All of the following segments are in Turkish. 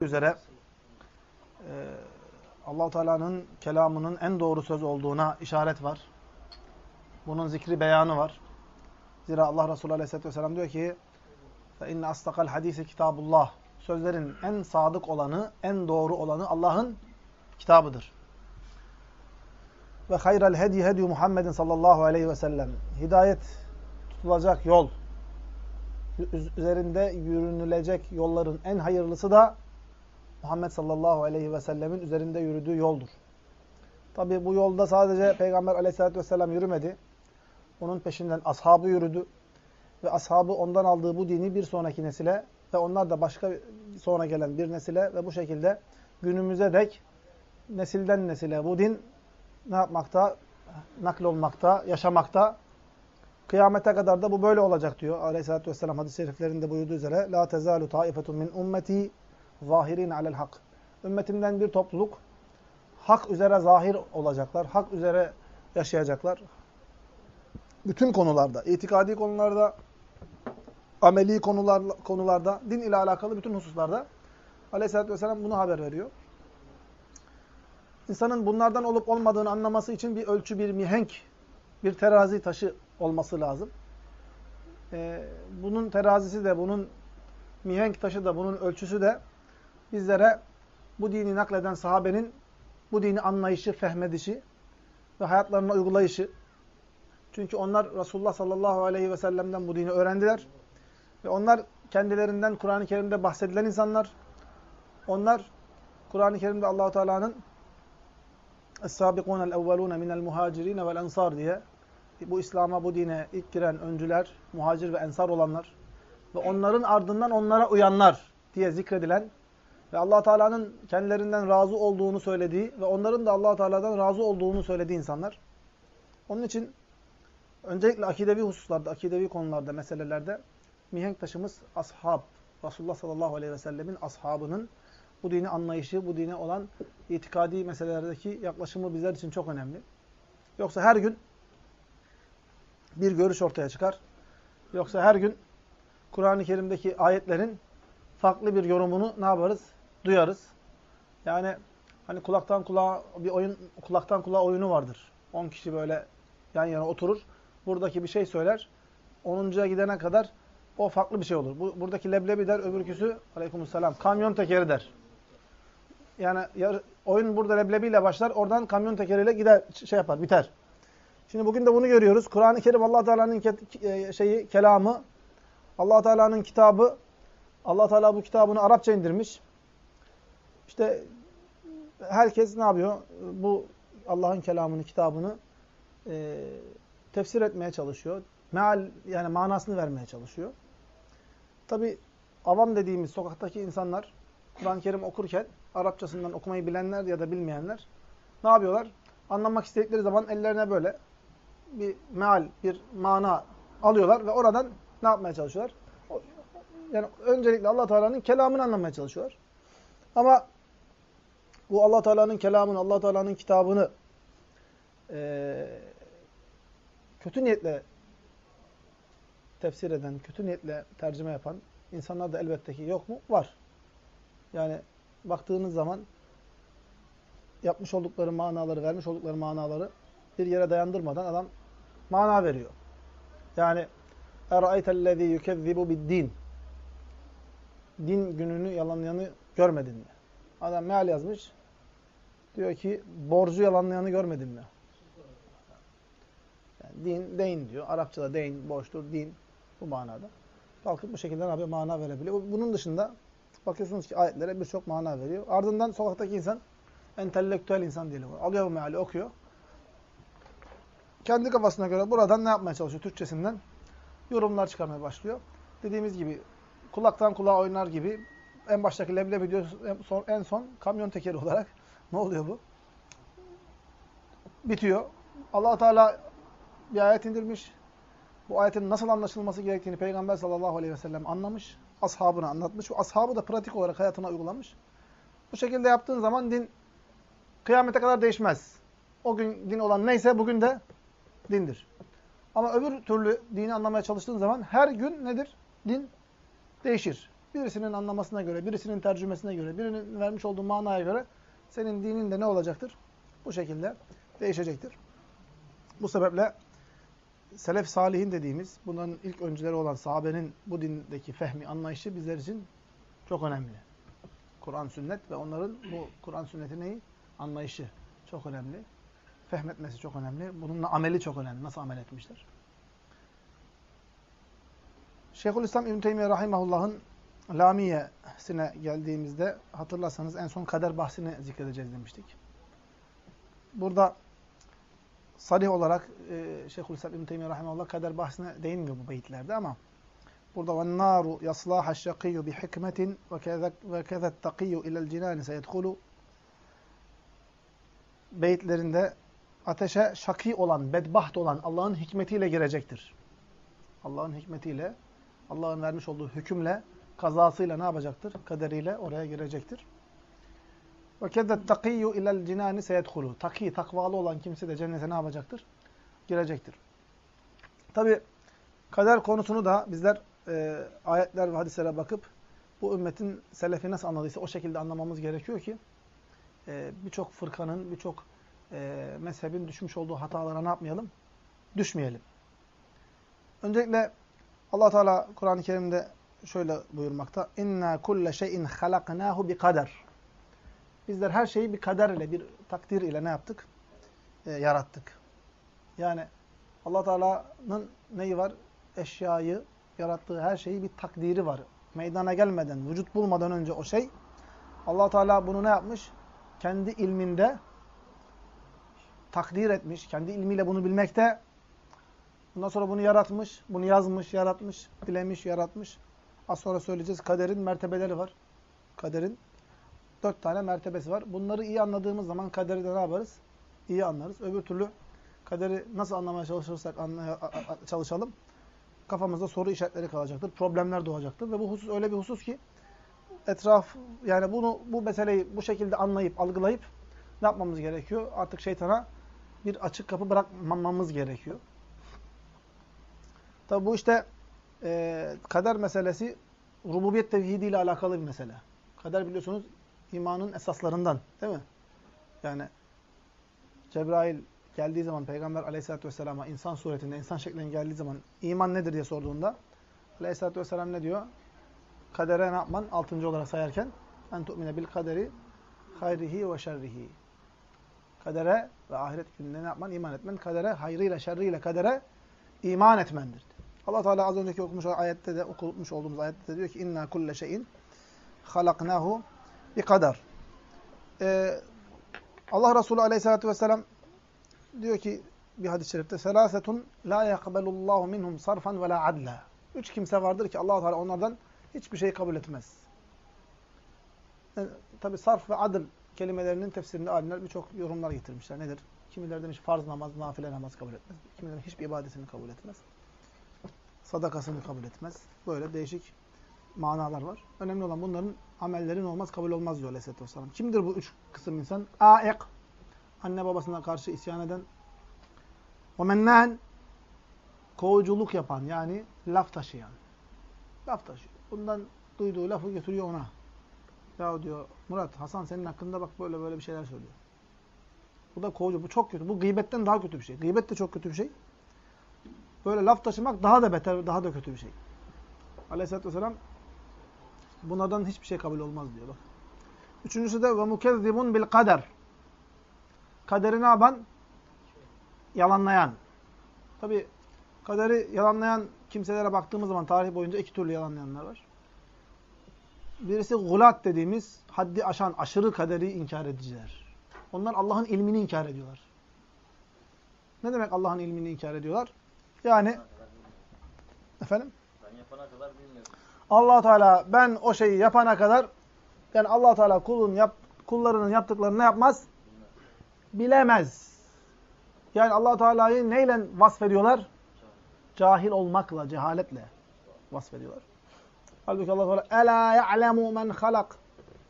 üzere e, allah Teala'nın kelamının en doğru söz olduğuna işaret var. Bunun zikri beyanı var. Zira Allah Resulü Aleyhisselatü Vesselam diyor ki فَاِنَّ أَسْتَقَ الْحَد۪يسِ kitabullah Sözlerin en sadık olanı, en doğru olanı Allah'ın kitabıdır. Ve hayral hedi hedi Muhammedin sallallahu aleyhi ve sellem. Hidayet tutulacak yol, üzerinde yürünülecek yolların en hayırlısı da Muhammed sallallahu aleyhi ve sellemin üzerinde yürüdüğü yoldur. Tabi bu yolda sadece Peygamber aleyhissalatü vesselam yürümedi. Onun peşinden ashabı yürüdü. Ve ashabı ondan aldığı bu dini bir sonraki nesile ve onlar da başka sonra gelen bir nesile ve bu şekilde günümüze dek nesilden nesile bu din ne yapmakta? Nakl olmakta, yaşamakta. Kıyamete kadar da bu böyle olacak diyor. Aleyhisselatü Vesselam hadis-i şeriflerinde buyurduğu üzere La tezalu taifetun min ummeti zahirin alel hak. Ümmetimden bir topluluk hak üzere zahir olacaklar. Hak üzere yaşayacaklar. Bütün konularda, itikadi konularda, ameli konular, konularda, din ile alakalı bütün hususlarda Aleyhisselatü Vesselam bunu haber veriyor. İnsanın bunlardan olup olmadığını anlaması için bir ölçü, bir mihenk, bir terazi taşı olması lazım. Ee, bunun terazisi de, bunun mihenk taşı da, bunun ölçüsü de bizlere bu dini nakleden sahabenin bu dini anlayışı, fehmedişi ve hayatlarına uygulayışı. Çünkü onlar Resulullah sallallahu aleyhi ve sellem'den bu dini öğrendiler. Ve onlar kendilerinden Kur'an-ı Kerim'de bahsedilen insanlar. Onlar Kur'an-ı Kerim'de Allahu Teala'nın Es-sabiqûnel evvelûne minel muhacirîne vel ensar diye bu İslam'a, bu dine ilk giren öncüler, muhacir ve ensar olanlar ve onların ardından onlara uyanlar diye zikredilen ve allah Teala'nın kendilerinden razı olduğunu söylediği ve onların da allah Teala'dan razı olduğunu söylediği insanlar. Onun için öncelikle akidevi hususlarda, akidevi konularda, meselelerde mihenk taşımız ashab. Resulullah sallallahu aleyhi ve sellemin ashabının bu dini anlayışı, bu dine olan itikadi meselelerdeki yaklaşımı bizler için çok önemli. Yoksa her gün bir görüş ortaya çıkar. Yoksa her gün Kur'an-ı Kerim'deki ayetlerin farklı bir yorumunu ne yaparız? Duyarız. Yani hani kulaktan kulağa bir oyun kulaktan kulağa oyunu vardır. 10 kişi böyle yan yana oturur. Buradaki bir şey söyler. 10'uncuya gidene kadar o farklı bir şey olur. Bu, buradaki leblebi der, öbürküsü aleykümselam kamyon tekeri der. Yani yar, oyun burada leblebiyle başlar. Oradan kamyon tekeriyle gider şey yapar, biter. Şimdi bugün de bunu görüyoruz. Kur'an-ı Kerim Allah Teala'nın ke şeyi kelamı, Allah Teala'nın kitabı. Allah Teala bu kitabını Arapça indirmiş. İşte herkes ne yapıyor? Bu Allah'ın kelamını, kitabını e, tefsir etmeye çalışıyor. Meal yani manasını vermeye çalışıyor. Tabi avam dediğimiz sokaktaki insanlar Kur'an-ı Kerim okurken Arapçasından okumayı bilenler ya da bilmeyenler ne yapıyorlar? Anlamak istedikleri zaman ellerine böyle bir meal, bir mana alıyorlar ve oradan ne yapmaya çalışıyorlar? Yani öncelikle Allah Teala'nın kelamını anlamaya çalışıyorlar. Ama bu Allah Teala'nın kelamını, Allah Teala'nın kitabını e, kötü niyetle tefsir eden, kötü niyetle tercüme yapan insanlar da elbette ki yok mu? Var. Yani baktığınız zaman yapmış oldukları manaları, vermiş oldukları manaları bir yere dayandırmadan adam mana veriyor. Yani اَرَأَيْتَ الَّذ۪ي يُكَذِّبُ بِالدِّينِ Din gününü yalanlayanı görmedin mi? Adam meal yazmış. Diyor ki borcu yalanlayanı görmedin mi? Yani din, deyin diyor. Arapçada deyin, borçtur, din bu manada. Kalkıp bu şekilde abi mana verebiliyor. Bunun dışında bakıyorsunuz ki ayetlere birçok mana veriyor. Ardından sokaktaki insan entelektüel insan diyelim. Alıyor bu meali okuyor. Kendi kafasına göre buradan ne yapmaya çalışıyor Türkçesinden? Yorumlar çıkarmaya başlıyor. Dediğimiz gibi kulaktan kulağa oynar gibi en baştaki leblebi diyor en son kamyon tekeri olarak ne oluyor bu? Bitiyor. allah Teala bir ayet indirmiş. Bu ayetin nasıl anlaşılması gerektiğini Peygamber sallallahu aleyhi ve sellem anlamış. Ashabına anlatmış. Ve ashabı da pratik olarak hayatına uygulamış. Bu şekilde yaptığın zaman din kıyamete kadar değişmez. O gün din olan neyse bugün de dindir. Ama öbür türlü dini anlamaya çalıştığın zaman her gün nedir? Din değişir. Birisinin anlamasına göre, birisinin tercümesine göre, birinin vermiş olduğu manaya göre senin dinin de ne olacaktır? Bu şekilde değişecektir. Bu sebeple selef salihin dediğimiz, bunların ilk öncüleri olan sahabenin bu dindeki fehmi, anlayışı bizler için çok önemli. Kur'an, sünnet ve onların bu Kur'an, sünneti neyi? Anlayışı çok önemli. Fehmetmesi çok önemli. Bununla ameli çok önemli. Nasıl amel etmişler? Şeyhülislam İbn Teymiyye rahimehullah'ın Lamiye'sine geldiğimizde hatırlarsanız en son kader bahsini zikredeceğiz demiştik. Burada sarih olarak e, Şeyhülislam İbn Teymiyye rahimeullah kader bahsine değinmiyor bu beyitlerde ama burada ve naru yaslaha şakiyyu bi hikmetin ve keza takiyyu ila'l cinan seyedhulu beyitlerinde ateşe şaki olan, bedbaht olan Allah'ın hikmetiyle girecektir. Allah'ın hikmetiyle, Allah'ın vermiş olduğu hükümle kazasıyla ne yapacaktır? Kaderiyle oraya girecektir. Ve keddet takiyyu ilel cinani seyedhulu. Taki, takvalı olan kimse de cennete ne yapacaktır? Girecektir. Tabi kader konusunu da bizler e, ayetler ve hadislere bakıp bu ümmetin selefi nasıl anladıysa o şekilde anlamamız gerekiyor ki e, birçok fırkanın, birçok e, mezhebin düşmüş olduğu hatalara ne yapmayalım? Düşmeyelim. Öncelikle allah Teala Kur'an-ı Kerim'de şöyle buyurmakta. İnna kulle şeyin halaknahu bi kader. Bizler her şeyi bir kader ile, bir takdir ile ne yaptık? E, yarattık. Yani allah Teala'nın neyi var? Eşyayı, yarattığı her şeyi bir takdiri var. Meydana gelmeden, vücut bulmadan önce o şey, allah Teala bunu ne yapmış? Kendi ilminde takdir etmiş, kendi ilmiyle bunu bilmekte. Bundan sonra bunu yaratmış, bunu yazmış, yaratmış, dilemiş, yaratmış. Az sonra söyleyeceğiz. Kaderin mertebeleri var. Kaderin dört tane mertebesi var. Bunları iyi anladığımız zaman kaderi de ne yaparız? İyi anlarız. Öbür türlü kaderi nasıl anlamaya çalışırsak çalışalım. Kafamızda soru işaretleri kalacaktır. Problemler doğacaktır. Ve bu husus öyle bir husus ki etraf yani bunu bu meseleyi bu şekilde anlayıp algılayıp ne yapmamız gerekiyor? Artık şeytana bir açık kapı bırakmamamız gerekiyor. Tabi bu işte e, kader meselesi rububiyet tevhidi ile alakalı bir mesele. Kader biliyorsunuz imanın esaslarından değil mi? Yani Cebrail geldiği zaman Peygamber aleyhissalatü vesselama insan suretinde, insan şeklinde geldiği zaman iman nedir diye sorduğunda aleyhissalatü vesselam ne diyor? Kadere ne yapman? Altıncı olarak sayarken en tu'mine bil kaderi hayrihi ve şerrihi. Kadere ve ahiret gününe ne yapman? İman etmen. Kadere, hayrıyla, şerriyle kadere iman etmendir. Allah Teala az önceki okumuş ayette de okumuş olduğumuz ayette de diyor ki inna kulle şeyin halaknahu bi kadar. Ee, Allah Resulü Aleyhisselatü vesselam diyor ki bir hadis-i şerifte selasetun la yakbelullahu minhum sarfan ve la adla. Üç kimse vardır ki Allah Teala onlardan hiçbir şey kabul etmez. Yani, Tabi sarf ve adıl kelimelerinin tefsirinde alimler birçok yorumlar getirmişler. Nedir? Kimileri demiş farz namaz, nafile namaz kabul etmez. Kimileri hiçbir ibadetini kabul etmez. Sadakasını kabul etmez. Böyle değişik manalar var. Önemli olan bunların amellerin olmaz, kabul olmaz diyor Aleyhisselatü Vesselam. Kimdir bu üç kısım insan? Aik, anne babasına karşı isyan eden. O mennen, kovuculuk yapan yani laf taşıyan. Laf taşıyor. Bundan duyduğu lafı götürüyor ona. Ya diyor Murat, Hasan senin hakkında bak böyle böyle bir şeyler söylüyor. Bu da kovucu. Bu çok kötü. Bu gıybetten daha kötü bir şey. Gıybet de çok kötü bir şey. Böyle laf taşımak daha da beter, daha da kötü bir şey. Aleyhisselatü Vesselam bunlardan hiçbir şey kabul olmaz diyor. Bak. Üçüncüsü de ve mukezzibun bil kader. Kaderi ne yapan? Yalanlayan. Tabi kaderi yalanlayan kimselere baktığımız zaman tarih boyunca iki türlü yalanlayanlar var. Birisi gulat dediğimiz haddi aşan, aşırı kaderi inkar ediciler. Onlar Allah'ın ilmini inkar ediyorlar. Ne demek Allah'ın ilmini inkar ediyorlar? Yani efendim? Ben yapana kadar bilmiyorum. allah Teala ben o şeyi yapana kadar yani allah Teala kulun yap, kullarının yaptıklarını ne yapmaz? Bilemez. Yani allah Teala'yı neyle vasfediyorlar? Cahil olmakla, cehaletle vasfediyorlar. Halbuki allah Teala Ela ya'lemu men halak.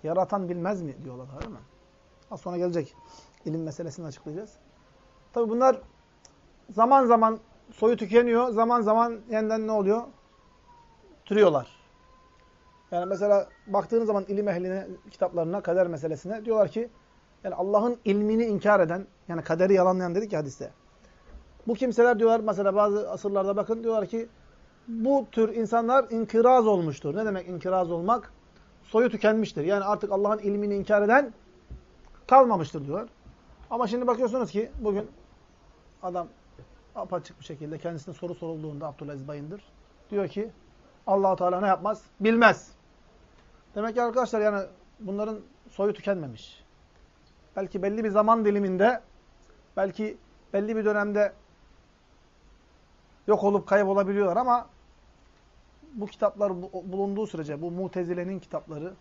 Yaratan bilmez mi? diyorlar değil mi? Az sonra gelecek. İlim meselesini açıklayacağız. Tabi bunlar zaman zaman soyu tükeniyor. Zaman zaman yeniden ne oluyor? Türüyorlar. Yani mesela baktığınız zaman ilim ehline kitaplarına, kader meselesine diyorlar ki yani Allah'ın ilmini inkar eden, yani kaderi yalanlayan dedik ya hadiste. Bu kimseler diyorlar mesela bazı asırlarda bakın diyorlar ki bu tür insanlar inkiraz olmuştur. Ne demek inkiraz olmak? Soyu tükenmiştir. Yani artık Allah'ın ilmini inkar eden kalmamıştır diyorlar. Ama şimdi bakıyorsunuz ki bugün adam apaçık bir şekilde kendisine soru sorulduğunda Abdülaziz Bayındır diyor ki allah Teala ne yapmaz? Bilmez. Demek ki arkadaşlar yani bunların soyu tükenmemiş. Belki belli bir zaman diliminde belki belli bir dönemde yok olup kaybolabiliyorlar ama bu kitaplar bulunduğu sürece, bu mutezilenin kitapları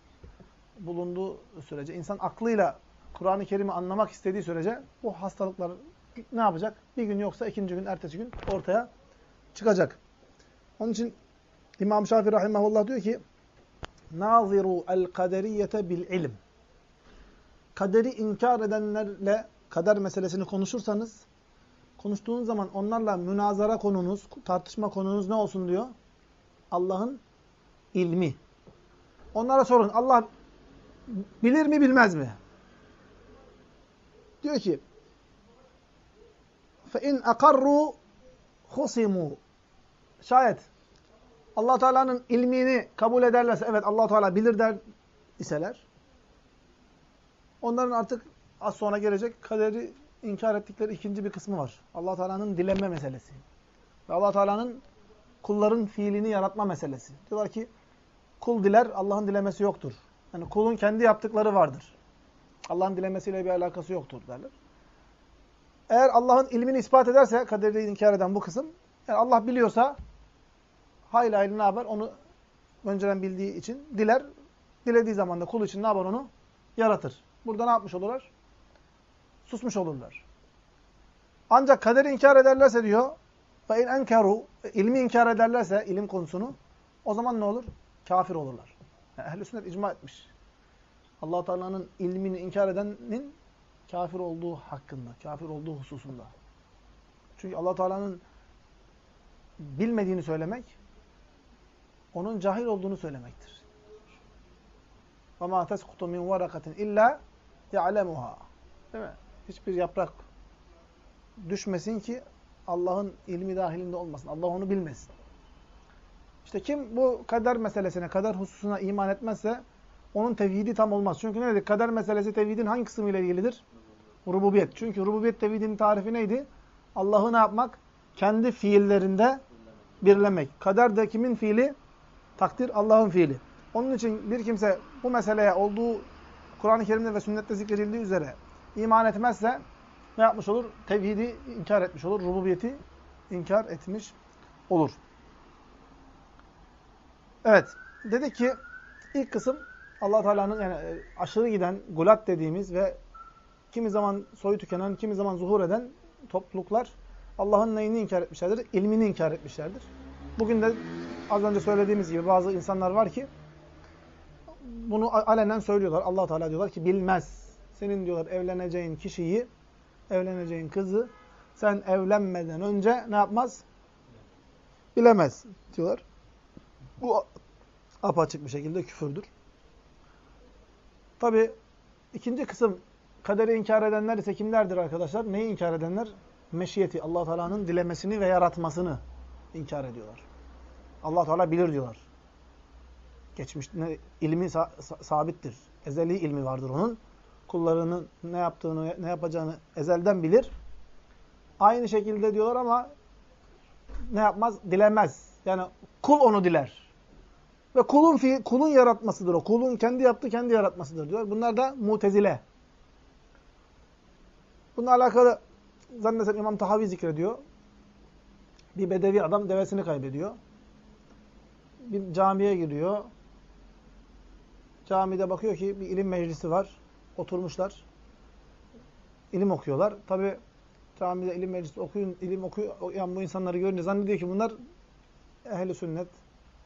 bulunduğu sürece, insan aklıyla Kur'an-ı Kerim'i anlamak istediği sürece bu hastalıklar ne yapacak? Bir gün yoksa ikinci gün, ertesi gün ortaya çıkacak. Onun için İmam Şafii Rahimahullah diyor ki Naziru el kaderiyete bil ilim. Kaderi inkar edenlerle kader meselesini konuşursanız konuştuğunuz zaman onlarla münazara konunuz, tartışma konunuz ne olsun diyor? Allah'ın ilmi. Onlara sorun. Allah bilir mi bilmez mi? Diyor ki فَاِنْ اَقَرُّوا خُصِمُوا Şayet allah Teala'nın ilmini kabul ederlerse, evet allah Teala bilir der iseler, onların artık az sonra gelecek kaderi inkar ettikleri ikinci bir kısmı var. allah Teala'nın dilenme meselesi. Ve allah Teala'nın kulların fiilini yaratma meselesi. Diyorlar ki, kul diler, Allah'ın dilemesi yoktur. Yani kulun kendi yaptıkları vardır. Allah'ın dilemesiyle bir alakası yoktur derler. Eğer Allah'ın ilmini ispat ederse, kaderi inkar eden bu kısım, yani Allah biliyorsa, hayli hayli ne yapar? Onu önceden bildiği için diler. Dilediği zaman da kul için ne yapar onu? Yaratır. Burada ne yapmış olurlar? Susmuş olurlar. Ancak kaderi inkar ederlerse diyor, ve in enkeru, ilmi inkar ederlerse, ilim konusunu, o zaman ne olur? Kafir olurlar. Yani ehl sünnet icma etmiş. allah Teala'nın ilmini inkar edenin kafir olduğu hakkında, kafir olduğu hususunda. Çünkü Allah Teala'nın bilmediğini söylemek onun cahil olduğunu söylemektir. Ve ma teskutu min varakatin illa ya'lemuha. Değil mi? Hiçbir yaprak düşmesin ki Allah'ın ilmi dahilinde olmasın. Allah onu bilmesin. İşte kim bu kader meselesine, kader hususuna iman etmezse onun tevhidi tam olmaz. Çünkü ne dedik? Kader meselesi tevhidin hangi kısmı ile ilgilidir? Rububiyet. Çünkü rububiyet tevhidinin tarifi neydi? Allah'ı ne yapmak? Kendi fiillerinde birlemek. Kader de kimin fiili? Takdir Allah'ın fiili. Onun için bir kimse bu meseleye olduğu Kur'an-ı Kerim'de ve sünnette zikredildiği üzere iman etmezse ne yapmış olur? Tevhidi inkar etmiş olur. Rububiyeti inkar etmiş olur. Evet. Dedik ki ilk kısım allah Teala'nın yani e, aşırı giden gulat dediğimiz ve kimi zaman soyu tükenen, kimi zaman zuhur eden topluluklar Allah'ın neyini inkar etmişlerdir? İlmini inkar etmişlerdir. Bugün de az önce söylediğimiz gibi bazı insanlar var ki bunu alenen söylüyorlar. allah Teala diyorlar ki bilmez. Senin diyorlar evleneceğin kişiyi, evleneceğin kızı sen evlenmeden önce ne yapmaz? Bilemez diyorlar. Bu apaçık bir şekilde küfürdür. Tabi ikinci kısım kaderi inkar edenler ise kimlerdir arkadaşlar? Neyi inkar edenler? Meşiyeti, allah Teala'nın dilemesini ve yaratmasını inkar ediyorlar. allah Teala bilir diyorlar. Geçmiş ne, ilmi sa sabittir. Ezeli ilmi vardır onun. Kullarının ne yaptığını, ne yapacağını ezelden bilir. Aynı şekilde diyorlar ama ne yapmaz? Dilemez. Yani kul onu diler. Ve kulun fi, kulun yaratmasıdır o. Kulun kendi yaptığı kendi yaratmasıdır diyor. Bunlar da mutezile. Bununla alakalı zannedersem İmam Tahavi zikrediyor. Bir bedevi adam devesini kaybediyor. Bir camiye giriyor. Camide bakıyor ki bir ilim meclisi var. Oturmuşlar. İlim okuyorlar. Tabi camide ilim meclisi okuyun, ilim okuyan bu insanları görünce zannediyor ki bunlar ehli sünnet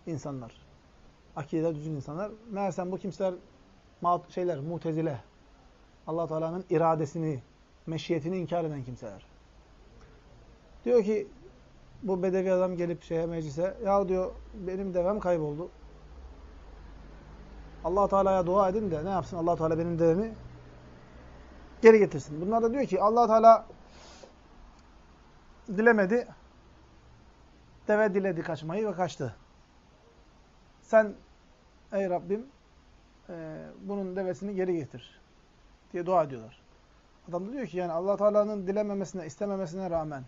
insanlar. Akide düzgün insanlar. Meğersem bu kimseler şeyler, mutezile. allah Teala'nın iradesini, meşiyetini inkar eden kimseler. Diyor ki bu bedevi adam gelip şeye meclise ya diyor benim devem kayboldu. allah Teala'ya dua edin de ne yapsın allah Teala benim devemi geri getirsin. Bunlar da diyor ki allah Teala dilemedi, deve diledi kaçmayı ve kaçtı. Sen ey Rabbim e, bunun devesini geri getir diye dua ediyorlar. Adam da diyor ki yani allah Teala'nın dilememesine, istememesine rağmen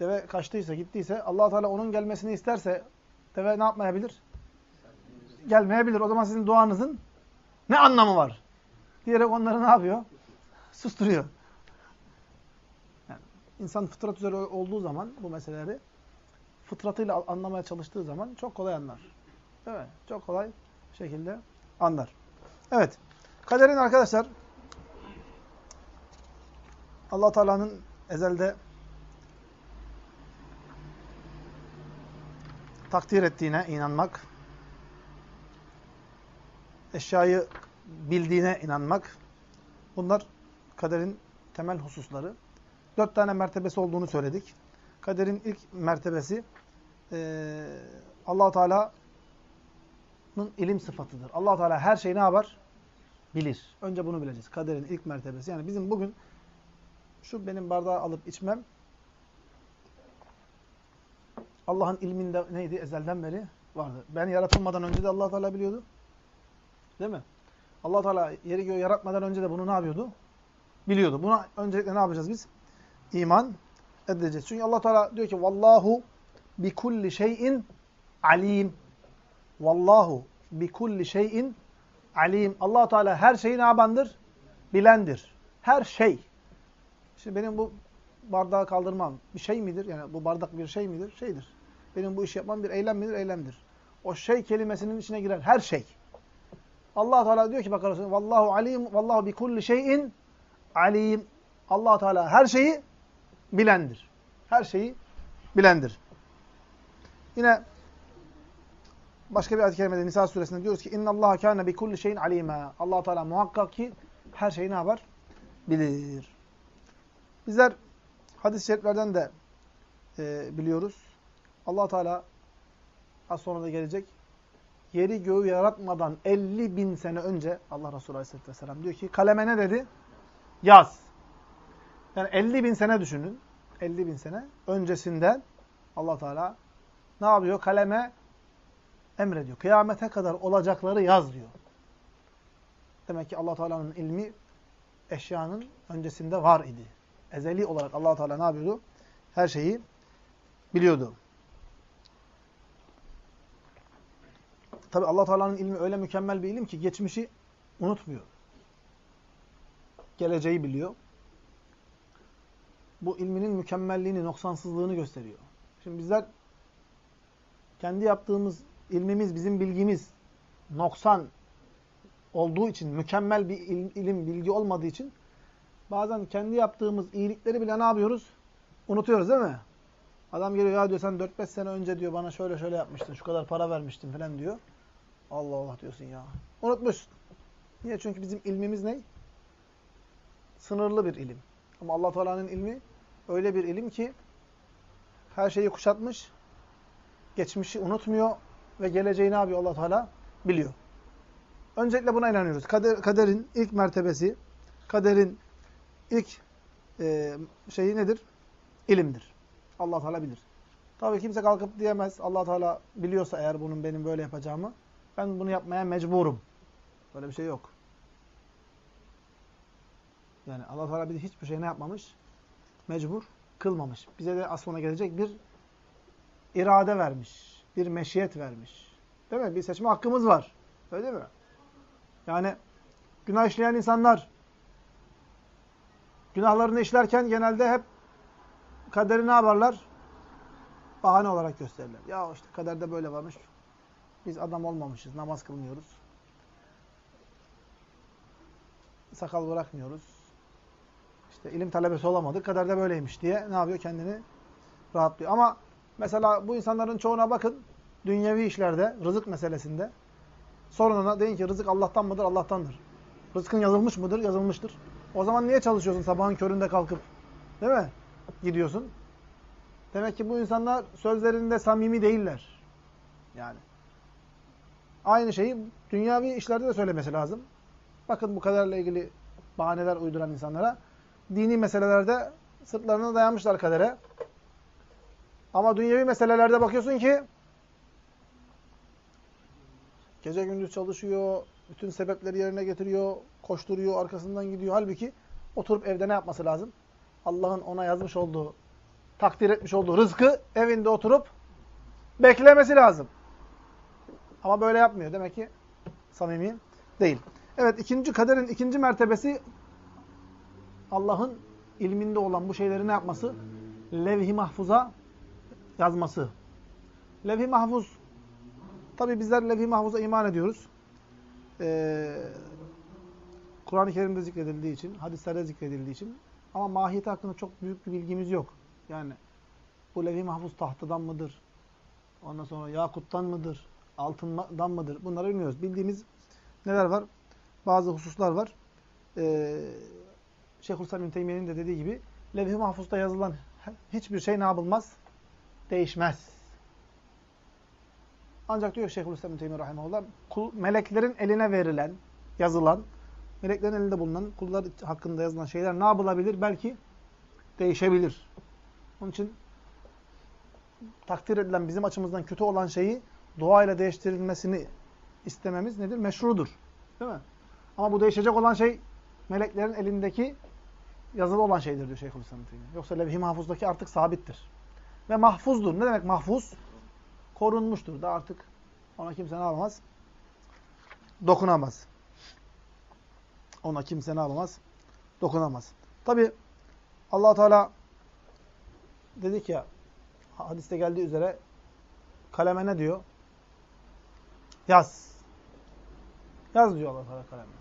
deve kaçtıysa, gittiyse allah Teala onun gelmesini isterse deve ne yapmayabilir? Gelmeyebilir. O zaman sizin duanızın ne anlamı var? Diyerek onları ne yapıyor? Susturuyor. Yani insan fıtrat üzere olduğu zaman bu meseleleri fıtratıyla anlamaya çalıştığı zaman çok kolay anlar. Değil mi? Çok kolay şekilde anlar. Evet. Kaderin arkadaşlar Allah Teala'nın ezelde takdir ettiğine inanmak, eşyayı bildiğine inanmak, bunlar kaderin temel hususları. Dört tane mertebesi olduğunu söyledik. Kaderin ilk mertebesi e, allah Teala'nın ilim sıfatıdır. allah Teala her şeyi ne yapar? Bilir. Önce bunu bileceğiz. Kaderin ilk mertebesi. Yani bizim bugün şu benim bardağı alıp içmem Allah'ın ilminde neydi? Ezelden beri vardı. Ben yaratılmadan önce de allah Teala biliyordu. Değil mi? allah Teala yeri göğü yaratmadan önce de bunu ne yapıyordu? Biliyordu. Buna öncelikle ne yapacağız biz? İman edeceğiz. Çünkü allah Teala diyor ki Vallahu bi kulli şeyin alim. Vallahu bi kulli şeyin alim. allah Teala her şeyi ne yapandır? Bilendir. Her şey. Şimdi benim bu bardağı kaldırmam bir şey midir? Yani bu bardak bir şey midir? Şeydir. Benim bu işi yapmam bir eylem midir? Eylemdir. O şey kelimesinin içine girer her şey. Allah Teala diyor ki bakar mısın? Vallahu alim, vallahu bi kulli şeyin alim. Allah Teala her şeyi bilendir. Her şeyi bilendir. Yine başka bir ayet-i kerimede Nisa suresinde diyoruz ki inna Allah kana bi kulli şeyin alima. Allah Teala muhakkak ki her şeyi ne yapar? Bilir. Bizler hadis-i şeriflerden de e, biliyoruz. allah Teala az sonra da gelecek. Yeri göğü yaratmadan 50 bin sene önce Allah Resulü Aleyhisselatü Vesselam diyor ki kaleme ne dedi? Yaz. Yani 50 bin sene düşünün. 50 bin sene öncesinden allah Teala ne yapıyor? Kaleme emrediyor. Kıyamete kadar olacakları yaz diyor. Demek ki allah Teala'nın ilmi eşyanın öncesinde var idi ezeli olarak allah Teala ne yapıyordu? Her şeyi biliyordu. Tabi allah Teala'nın ilmi öyle mükemmel bir ilim ki geçmişi unutmuyor. Geleceği biliyor. Bu ilminin mükemmelliğini, noksansızlığını gösteriyor. Şimdi bizler kendi yaptığımız ilmimiz, bizim bilgimiz noksan olduğu için, mükemmel bir ilim, bilgi olmadığı için bazen kendi yaptığımız iyilikleri bile ne yapıyoruz? Unutuyoruz değil mi? Adam geliyor ya diyor sen 4-5 sene önce diyor bana şöyle şöyle yapmıştın, şu kadar para vermiştin falan diyor. Allah Allah diyorsun ya. Unutmuşsun. Niye? Çünkü bizim ilmimiz ne? Sınırlı bir ilim. Ama Allah Teala'nın ilmi öyle bir ilim ki her şeyi kuşatmış, geçmişi unutmuyor ve geleceği ne yapıyor Allah Teala? Biliyor. Öncelikle buna inanıyoruz. Kader, kaderin ilk mertebesi, kaderin ilk e, şeyi nedir? İlimdir. Allah Teala bilir. Tabii kimse kalkıp diyemez. Allah Teala biliyorsa eğer bunun benim böyle yapacağımı ben bunu yapmaya mecburum. Böyle bir şey yok. Yani Allah Teala bizi hiçbir şey ne yapmamış? Mecbur kılmamış. Bize de sonra gelecek bir irade vermiş. Bir meşiyet vermiş. Değil mi? Bir seçme hakkımız var. Öyle değil mi? Yani günah işleyen insanlar Günahlarını işlerken genelde hep kaderi ne yaparlar? Bahane olarak gösterirler. Ya işte kaderde böyle varmış. Biz adam olmamışız, namaz kılmıyoruz. Sakal bırakmıyoruz. İşte ilim talebesi olamadık, kaderde böyleymiş diye ne yapıyor? Kendini rahatlıyor. Ama mesela bu insanların çoğuna bakın, dünyevi işlerde, rızık meselesinde sorununa deyin ki rızık Allah'tan mıdır? Allah'tandır. Rızkın yazılmış mıdır? Yazılmıştır. O zaman niye çalışıyorsun sabahın köründe kalkıp? Değil mi? Gidiyorsun. Demek ki bu insanlar sözlerinde samimi değiller. Yani. aynı şeyi dünyavi işlerde de söylemesi lazım. Bakın bu kaderle ilgili bahaneler uyduran insanlara. Dini meselelerde sırtlarına dayanmışlar kadere. Ama dünyevi meselelerde bakıyorsun ki gece gündüz çalışıyor, bütün sebepleri yerine getiriyor, koşturuyor, arkasından gidiyor. Halbuki oturup evde ne yapması lazım? Allah'ın ona yazmış olduğu, takdir etmiş olduğu rızkı evinde oturup beklemesi lazım. Ama böyle yapmıyor. Demek ki samimi değil. Evet ikinci kaderin ikinci mertebesi Allah'ın ilminde olan bu şeyleri ne yapması? Levh-i mahfuza yazması. Levh-i mahfuz tabi bizler levh-i mahfuza iman ediyoruz. Ee, Kur'an-ı Kerim'de zikredildiği için, hadislerde zikredildiği için ama mahiyeti hakkında çok büyük bir bilgimiz yok. Yani bu levh-i mahfuz tahtadan mıdır? Ondan sonra yakuttan mıdır? Altından mıdır? Bunları bilmiyoruz. Bildiğimiz neler var? Bazı hususlar var. Ee, Şeyhülislam İbn Teymiye'nin de dediği gibi levh-i mahfuzda yazılan hiçbir şey ne yapılmaz? Değişmez. Ancak diyor Şeyhülislam İbn Teymiye rahimehullah, kul, meleklerin eline verilen, yazılan, meleklerin elinde bulunan, kullar hakkında yazılan şeyler ne yapılabilir? Belki değişebilir. Onun için takdir edilen, bizim açımızdan kötü olan şeyi doğayla değiştirilmesini istememiz nedir? Meşrudur. Değil mi? Ama bu değişecek olan şey meleklerin elindeki yazılı olan şeydir diyor Şeyhülislam. Yoksa levh-i mahfuzdaki artık sabittir. Ve mahfuzdur. Ne demek mahfuz? Korunmuştur. Da artık ona kimse ne yapamaz? Dokunamaz. Ona kimse ne yapamaz? Dokunamaz. Tabi allah Teala dedik ya hadiste geldiği üzere kaleme ne diyor? Yaz. Yaz diyor allah Teala kaleme.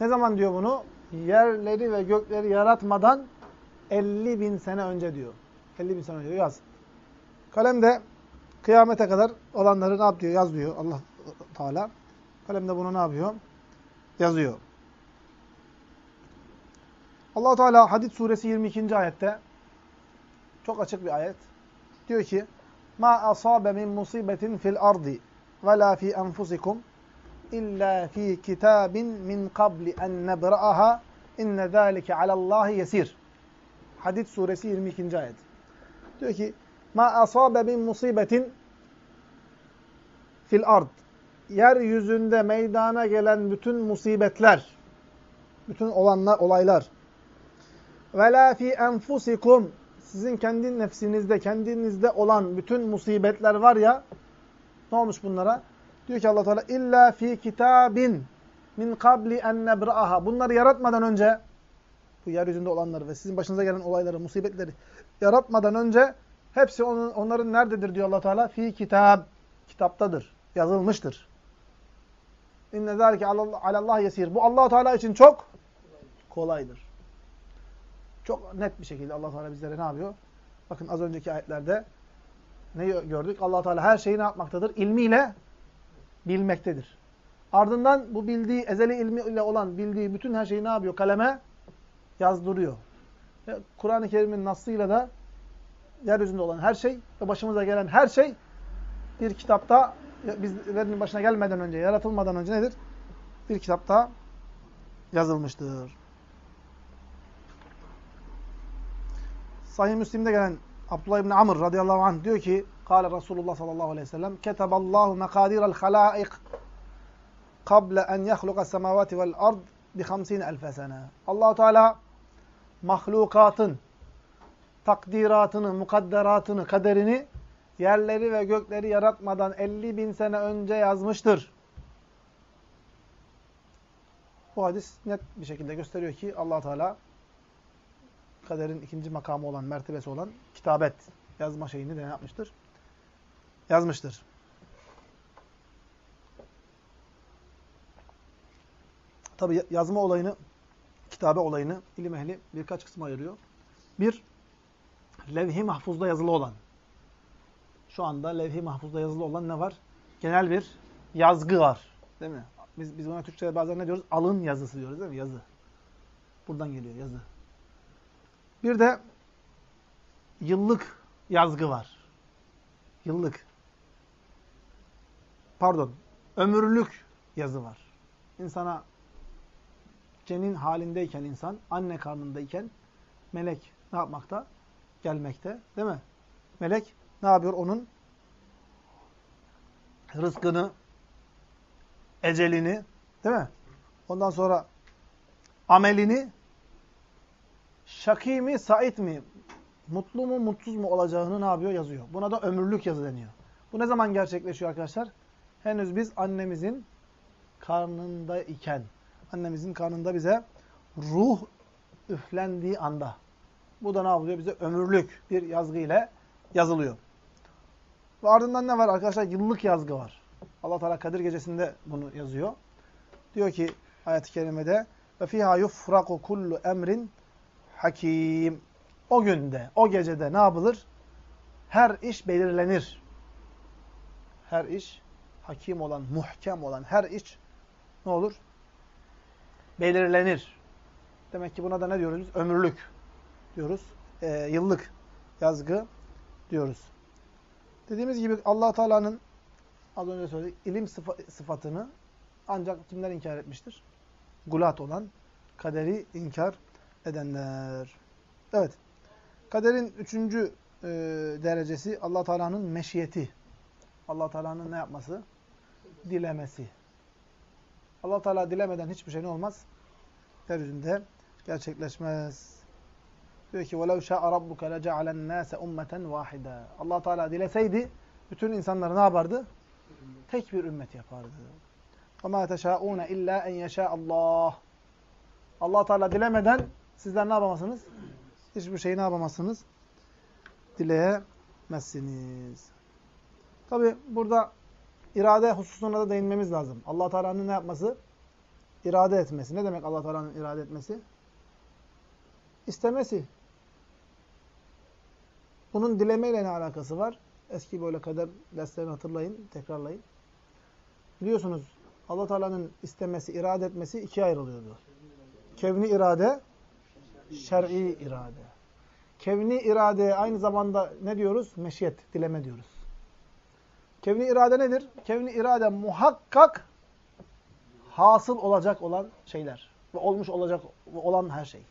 Ne zaman diyor bunu? Yerleri ve gökleri yaratmadan 50 bin sene önce diyor. 50 bin sene önce diyor yaz. Kalem de kıyamete kadar olanları ne yap diyor? Yaz diyor allah Teala. Kalem de bunu ne yapıyor? Yazıyor. allah Teala Hadid suresi 22. ayette çok açık bir ayet. Diyor ki Ma asabe min musibetin fil ardi ve la fi enfusikum illa fi kitabin min qabli en nebra'aha inne zâlike alallahi yesir. Hadid suresi 22. ayet. Diyor ki ma asabe min musibetin fil ard. Yeryüzünde meydana gelen bütün musibetler, bütün olanlar, olaylar ve la fi sizin kendi nefsinizde, kendinizde olan bütün musibetler var ya ne olmuş bunlara? Diyor ki Allah Teala illa fi kitabin min qabli en nebra'aha. Bunları yaratmadan önce bu yeryüzünde olanları ve sizin başınıza gelen olayları, musibetleri yaratmadan önce hepsi onun, onların nerededir diyor Allah Teala? Fi kitab. Kitaptadır. Yazılmıştır. İnne zâlike alallah yesir. Bu Allah Teala için çok kolaydır. Çok net bir şekilde Allah Teala bizlere ne yapıyor? Bakın az önceki ayetlerde ne gördük? Allah Teala her şeyi ne yapmaktadır? İlmiyle bilmektedir. Ardından bu bildiği, ezeli ilmiyle olan bildiği bütün her şeyi ne yapıyor? Kaleme yazdırıyor. Kur'an-ı Kerim'in nasıyla da yeryüzünde olan her şey ve başımıza gelen her şey bir kitapta bizlerin başına gelmeden önce, yaratılmadan önce nedir? Bir kitapta yazılmıştır. Sahih Müslim'de gelen Abdullah İbni Amr radıyallahu anh diyor ki Kale Resulullah sallallahu aleyhi ve sellem Keteballahu mekadiral halaik kable en yehluka semavati vel ard bi 50 elfe sene. allah Teala mahlukatın takdiratını, mukadderatını, kaderini yerleri ve gökleri yaratmadan 50 bin sene önce yazmıştır. Bu hadis net bir şekilde gösteriyor ki allah Teala kaderin ikinci makamı olan, mertebesi olan kitabet, yazma şeyini de ne yapmıştır? Yazmıştır. Tabi yazma olayını, kitabe olayını ilim ehli birkaç kısma ayırıyor. Bir, levh-i mahfuzda yazılı olan. Şu anda levh-i mahfuzda yazılı olan ne var? Genel bir yazgı var. Değil mi? Biz, biz buna Türkçe'de bazen ne diyoruz? Alın yazısı diyoruz değil mi? Yazı. Buradan geliyor yazı. Bir de yıllık yazgı var. Yıllık. pardon, ömürlük yazı var. İnsana cenin halindeyken insan, anne karnındayken melek ne yapmakta? Gelmekte. Değil mi? Melek ne yapıyor? Onun rızkını, ecelini, değil mi? Ondan sonra amelini şaki mi, sait mi, mutlu mu, mutsuz mu olacağını ne yapıyor? Yazıyor. Buna da ömürlük yazı deniyor. Bu ne zaman gerçekleşiyor arkadaşlar? Henüz biz annemizin karnında iken, annemizin karnında bize ruh üflendiği anda. Bu da ne yapıyor? Bize ömürlük bir yazgı ile yazılıyor. Ve ardından ne var arkadaşlar? Yıllık yazgı var. Allah Teala Kadir gecesinde bunu yazıyor. Diyor ki ayet-i kerimede ve fiha yufraku kullu emrin hakim. O günde, o gecede ne yapılır? Her iş belirlenir. Her iş hakim olan, muhkem olan her iş ne olur? Belirlenir. Demek ki buna da ne diyoruz? Ömürlük diyoruz. Ee, yıllık yazgı diyoruz. Dediğimiz gibi allah Teala'nın az önce söyledik ilim sıfatını ancak kimler inkar etmiştir? Gulat olan, kaderi inkar edenler. Evet. Kaderin üçüncü e, derecesi allah Teala'nın meşiyeti. allah Teala'nın ne yapması? Dilemesi. allah Teala dilemeden hiçbir şey ne olmaz? Yeryüzünde gerçekleşmez. Diyor ki وَلَوْ شَاءَ رَبُّكَ لَجَعَلَ النَّاسَ اُمَّةً وَاحِدًا allah Teala dileseydi bütün insanları ne yapardı? Tek bir ümmet yapardı. وَمَا تَشَاءُونَ اِلَّا اَنْ يَشَاءَ اللّٰهِ allah Teala dilemeden sizler ne yapamazsınız? Hiçbir şeyi ne yapamazsınız? Dileyemezsiniz. Tabi burada irade hususuna da değinmemiz lazım. allah Teala'nın ne yapması? İrade etmesi. Ne demek allah Teala'nın irade etmesi? İstemesi. Bunun dilemeyle ne alakası var? Eski böyle kader derslerini hatırlayın, tekrarlayın. Biliyorsunuz allah Teala'nın istemesi, irade etmesi ikiye ayrılıyordu. Kevni irade, şer'i irade. Kevni iradeye aynı zamanda ne diyoruz? Meşiyet, dileme diyoruz. Kevni irade nedir? Kevni irade muhakkak hasıl olacak olan şeyler. Ve olmuş olacak olan her şey.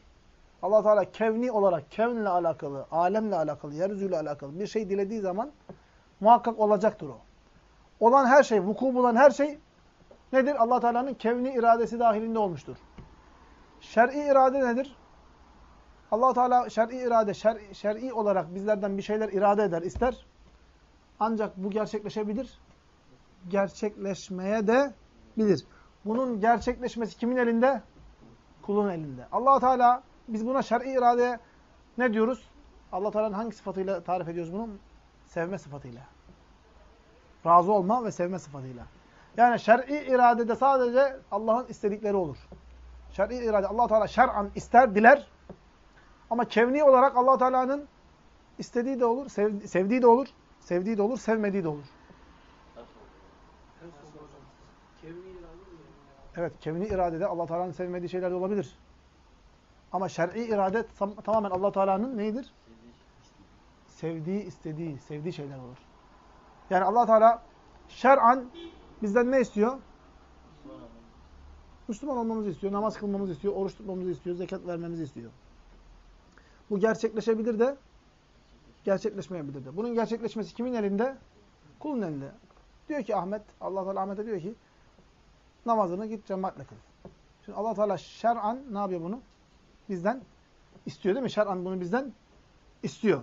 Allah Teala kevni olarak, kevnle alakalı, alemle alakalı, yeryüzüyle alakalı bir şey dilediği zaman muhakkak olacaktır o. Olan her şey, vuku bulan her şey nedir? allah Teala'nın kevni iradesi dahilinde olmuştur. Şer'i irade nedir? allah Teala şer'i irade, şer'i şer olarak bizlerden bir şeyler irade eder, ister. Ancak bu gerçekleşebilir. Gerçekleşmeye de bilir. Bunun gerçekleşmesi kimin elinde? Kulun elinde. allah Teala biz buna şer'i irade ne diyoruz? allah Teala'nın hangi sıfatıyla tarif ediyoruz bunu? Sevme sıfatıyla. Razı olma ve sevme sıfatıyla. Yani şer'i iradede sadece Allah'ın istedikleri olur. Şer'i irade allah Teala şer'an ister, diler. Ama kevni olarak allah Teala'nın istediği de olur, sev, sevdiği de olur, sevdiği de olur, sevmediği de olur. Evet, kevni iradede allah Teala'nın sevmediği şeyler de olabilir. Ama şer'i irade tamamen allah Teala'nın neyidir? Sevdiği, istediği, sevdiği şeyler olur. Yani allah Teala şer'an bizden ne istiyor? Müslüman olmamızı istiyor, namaz kılmamızı istiyor, oruç tutmamızı istiyor, zekat vermemizi istiyor. Bu gerçekleşebilir de, gerçekleşmeyebilir de. Bunun gerçekleşmesi kimin elinde? Kulun elinde. Diyor ki Ahmet, Allah Teala Ahmet'e diyor ki, namazını git cemaatle kıl. Şimdi Allah Teala şer'an ne yapıyor bunu? Bizden istiyor değil mi? Şer'an bunu bizden istiyor.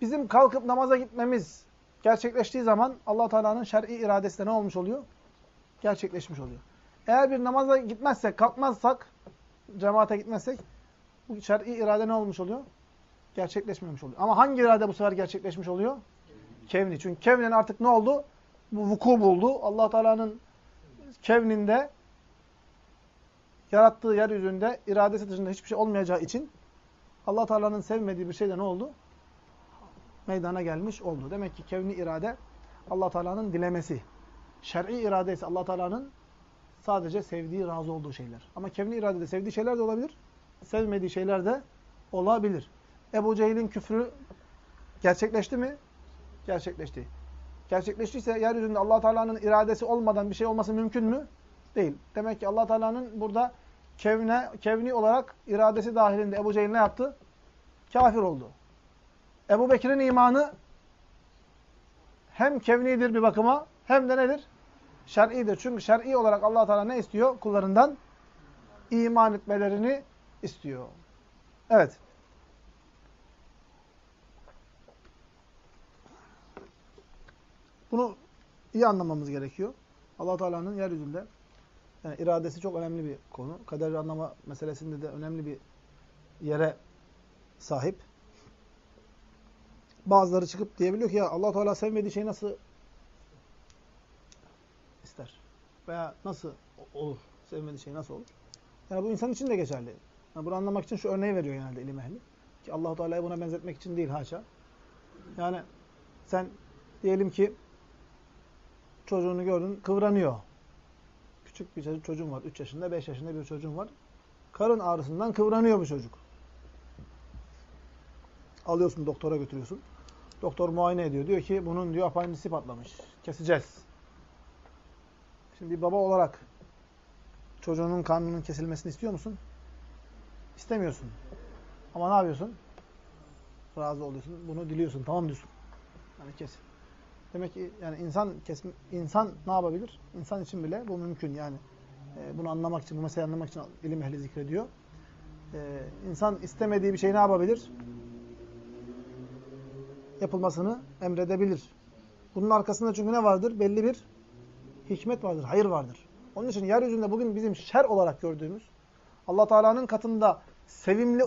Bizim kalkıp namaza gitmemiz gerçekleştiği zaman Allah Teala'nın şer'i iradesi de ne olmuş oluyor? Gerçekleşmiş oluyor. Eğer bir namaza gitmezsek, kalkmazsak, cemaate gitmezsek bu şer'i irade ne olmuş oluyor? Gerçekleşmemiş oluyor. Ama hangi irade bu sefer gerçekleşmiş oluyor? Kevni. Çünkü kevnen artık ne oldu? Bu vuku buldu. allah Teala'nın kevninde yarattığı yeryüzünde iradesi dışında hiçbir şey olmayacağı için allah Teala'nın sevmediği bir şey de ne oldu? Meydana gelmiş oldu. Demek ki kevni irade allah Teala'nın dilemesi. Şer'i irade ise allah Teala'nın sadece sevdiği, razı olduğu şeyler. Ama kevni iradede sevdiği şeyler de olabilir sevmediği şeyler de olabilir. Ebu Cehil'in küfrü gerçekleşti mi? Gerçekleşti. gerçekleştiyse yeryüzünde allah Teala'nın iradesi olmadan bir şey olması mümkün mü? Değil. Demek ki allah Teala'nın burada kevne, kevni olarak iradesi dahilinde Ebu Cehil ne yaptı? Kafir oldu. Ebu Bekir'in imanı hem kevnidir bir bakıma hem de nedir? Şer'idir. Çünkü şer'i olarak allah Teala ne istiyor? Kullarından iman etmelerini istiyor. Evet. Bunu iyi anlamamız gerekiyor. allah Teala'nın yeryüzünde yani iradesi çok önemli bir konu. Kader anlama meselesinde de önemli bir yere sahip. Bazıları çıkıp diyebiliyor ki ya allah Teala sevmediği şeyi nasıl ister? Veya nasıl olur? Sevmediği şey nasıl olur? Yani bu insan için de geçerli. Yani bunu anlamak için şu örneği veriyor genelde ilim ehli. Ki allah Teala'yı buna benzetmek için değil haşa. Yani sen diyelim ki çocuğunu gördün kıvranıyor. Küçük bir çocuğun var. 3 yaşında, 5 yaşında bir çocuğun var. Karın ağrısından kıvranıyor bu çocuk. Alıyorsun doktora götürüyorsun. Doktor muayene ediyor. Diyor ki bunun diyor apandisi patlamış. Keseceğiz. Şimdi bir baba olarak çocuğunun karnının kesilmesini istiyor musun? İstemiyorsun. Ama ne yapıyorsun? Razı oluyorsun. Bunu diliyorsun. Tamam diyorsun. Yani kesin. Demek ki yani insan kesme, insan ne yapabilir? İnsan için bile bu mümkün yani. E, bunu anlamak için, bu meseleyi anlamak için ilim ehli zikrediyor. E, insan istemediği bir şey ne yapabilir? Yapılmasını emredebilir. Bunun arkasında çünkü ne vardır? Belli bir hikmet vardır, hayır vardır. Onun için yeryüzünde bugün bizim şer olarak gördüğümüz, Allah Teala'nın katında sevimli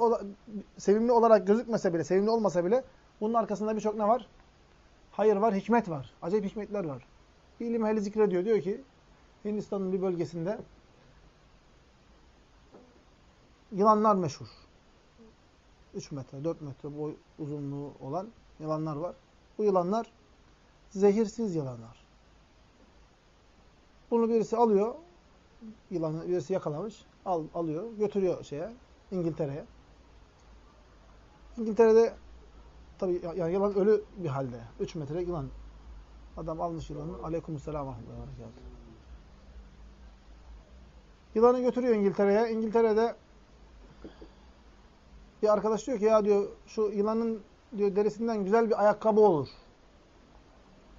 sevimli olarak gözükmese bile, sevimli olmasa bile bunun arkasında birçok ne var? Hayır var, hikmet var. Acayip hikmetler var. Bir ilim ehli zikrediyor. Diyor ki Hindistan'ın bir bölgesinde yılanlar meşhur. 3 metre, 4 metre boy uzunluğu olan yılanlar var. Bu yılanlar zehirsiz yılanlar. Bunu birisi alıyor. Yılanı birisi yakalamış. Al, alıyor, götürüyor şeye, İngiltere'ye. İngiltere'de Tabi yani yılan ölü bir halde. 3 metre yılan. Adam almış yılanı. Aleykümselam Yılanı götürüyor İngiltere'ye. İngiltere'de bir arkadaş diyor ki ya diyor şu yılanın diyor derisinden güzel bir ayakkabı olur.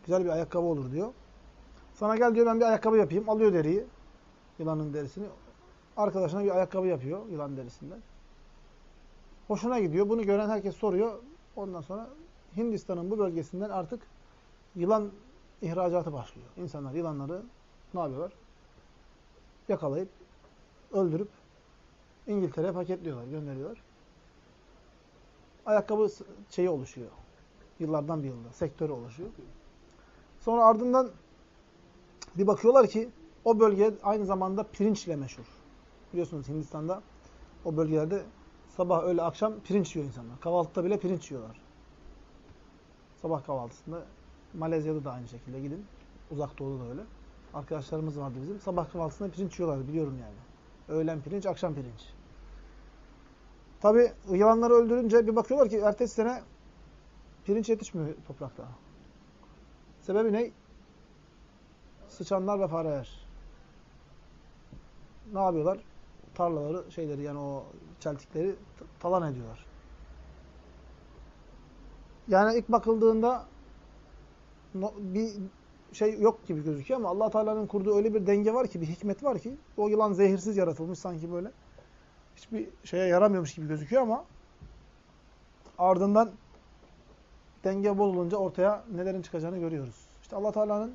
Güzel bir ayakkabı olur diyor. Sana gel diyor ben bir ayakkabı yapayım. Alıyor deriyi. Yılanın derisini. Arkadaşına bir ayakkabı yapıyor yılan derisinden. Hoşuna gidiyor. Bunu gören herkes soruyor. Ondan sonra Hindistan'ın bu bölgesinden artık yılan ihracatı başlıyor. İnsanlar yılanları ne yapıyorlar? Yakalayıp, öldürüp İngiltere'ye paketliyorlar, gönderiyorlar. Ayakkabı şeyi oluşuyor. Yıllardan bir yılda. Sektörü oluşuyor. Sonra ardından bir bakıyorlar ki o bölge aynı zamanda pirinçle meşhur. Biliyorsunuz Hindistan'da o bölgelerde Sabah, öğle, akşam pirinç yiyor insanlar. Kahvaltıda bile pirinç yiyorlar. Sabah kahvaltısında Malezya'da da aynı şekilde gidin. Uzak Doğu'da da öyle. Arkadaşlarımız vardı bizim. Sabah kahvaltısında pirinç yiyorlar biliyorum yani. Öğlen pirinç, akşam pirinç. Tabi yılanları öldürünce bir bakıyorlar ki ertesi sene pirinç yetişmiyor toprakta. Sebebi ne? Sıçanlar ve fareler. Ne yapıyorlar? Tarlaları, şeyleri yani o çeltikleri talan ediyorlar. Yani ilk bakıldığında bir şey yok gibi gözüküyor ama allah Teala'nın kurduğu öyle bir denge var ki, bir hikmet var ki o yılan zehirsiz yaratılmış sanki böyle. Hiçbir şeye yaramıyormuş gibi gözüküyor ama ardından denge bozulunca ortaya nelerin çıkacağını görüyoruz. İşte allah Teala'nın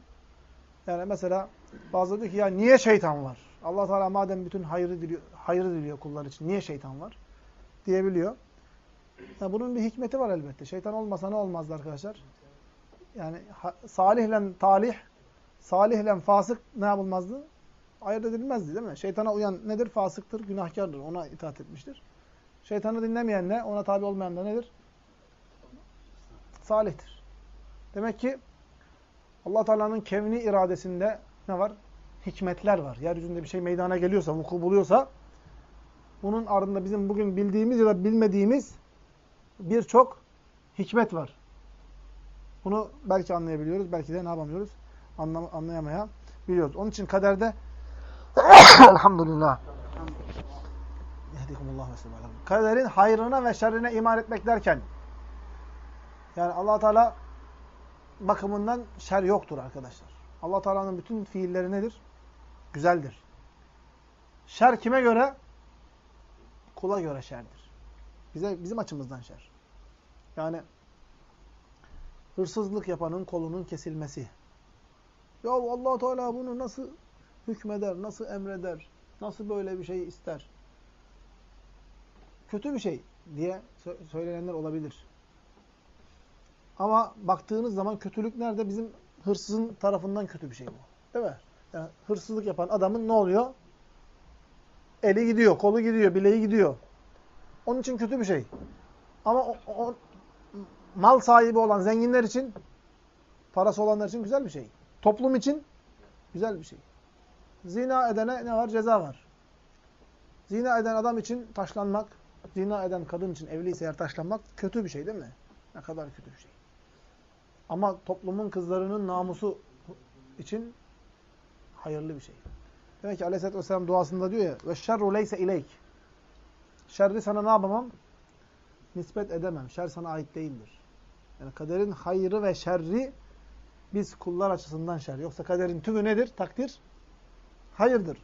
yani mesela bazıları diyor ki ya niye şeytan var? Allah Teala madem bütün hayrı diliyor, hayrı diliyor kullar için niye şeytan var? Diyebiliyor. Yani bunun bir hikmeti var elbette. Şeytan olmasa ne olmazdı arkadaşlar? Yani salihle talih, salihle fasık ne yapılmazdı? Ayırt edilmezdi değil mi? Şeytana uyan nedir? Fasıktır, günahkardır. Ona itaat etmiştir. Şeytanı dinlemeyen ne? Ona tabi olmayan da nedir? Salihtir. Demek ki allah Teala'nın kevni iradesinde ne var? Hikmetler var. Yeryüzünde bir şey meydana geliyorsa, vuku buluyorsa bunun ardında bizim bugün bildiğimiz ya da bilmediğimiz birçok hikmet var. Bunu belki anlayabiliyoruz, belki de ne yapamıyoruz? Anlam anlayamayabiliyoruz. Onun için kaderde Elhamdülillah. Kaderin hayrına ve şerrine iman etmek derken yani allah Teala bakımından şer yoktur arkadaşlar. allah Teala'nın bütün fiilleri nedir? Güzeldir. Şer kime göre? Kula göre şerdir. Bize Bizim açımızdan şer. Yani hırsızlık yapanın kolunun kesilmesi. Ya allah Teala bunu nasıl hükmeder, nasıl emreder, nasıl böyle bir şey ister? Kötü bir şey diye söylenenler olabilir. Ama baktığınız zaman kötülük nerede? Bizim hırsızın tarafından kötü bir şey bu. Değil mi? Yani hırsızlık yapan adamın ne oluyor? Eli gidiyor, kolu gidiyor, bileği gidiyor. Onun için kötü bir şey. Ama o, o, mal sahibi olan zenginler için, parası olanlar için güzel bir şey. Toplum için güzel bir şey. Zina edene ne var? Ceza var. Zina eden adam için taşlanmak, zina eden kadın için evliyse eğer taşlanmak kötü bir şey değil mi? Ne kadar kötü bir şey. Ama toplumun kızlarının namusu için hayırlı bir şey. Demek ki Aleyhisselatü Vesselam duasında diyor ya ve şerru leyse ileyk. Şerri sana ne yapamam? Nispet edemem. Şer sana ait değildir. Yani kaderin hayrı ve şerri biz kullar açısından şer. Yoksa kaderin tümü nedir? Takdir hayırdır.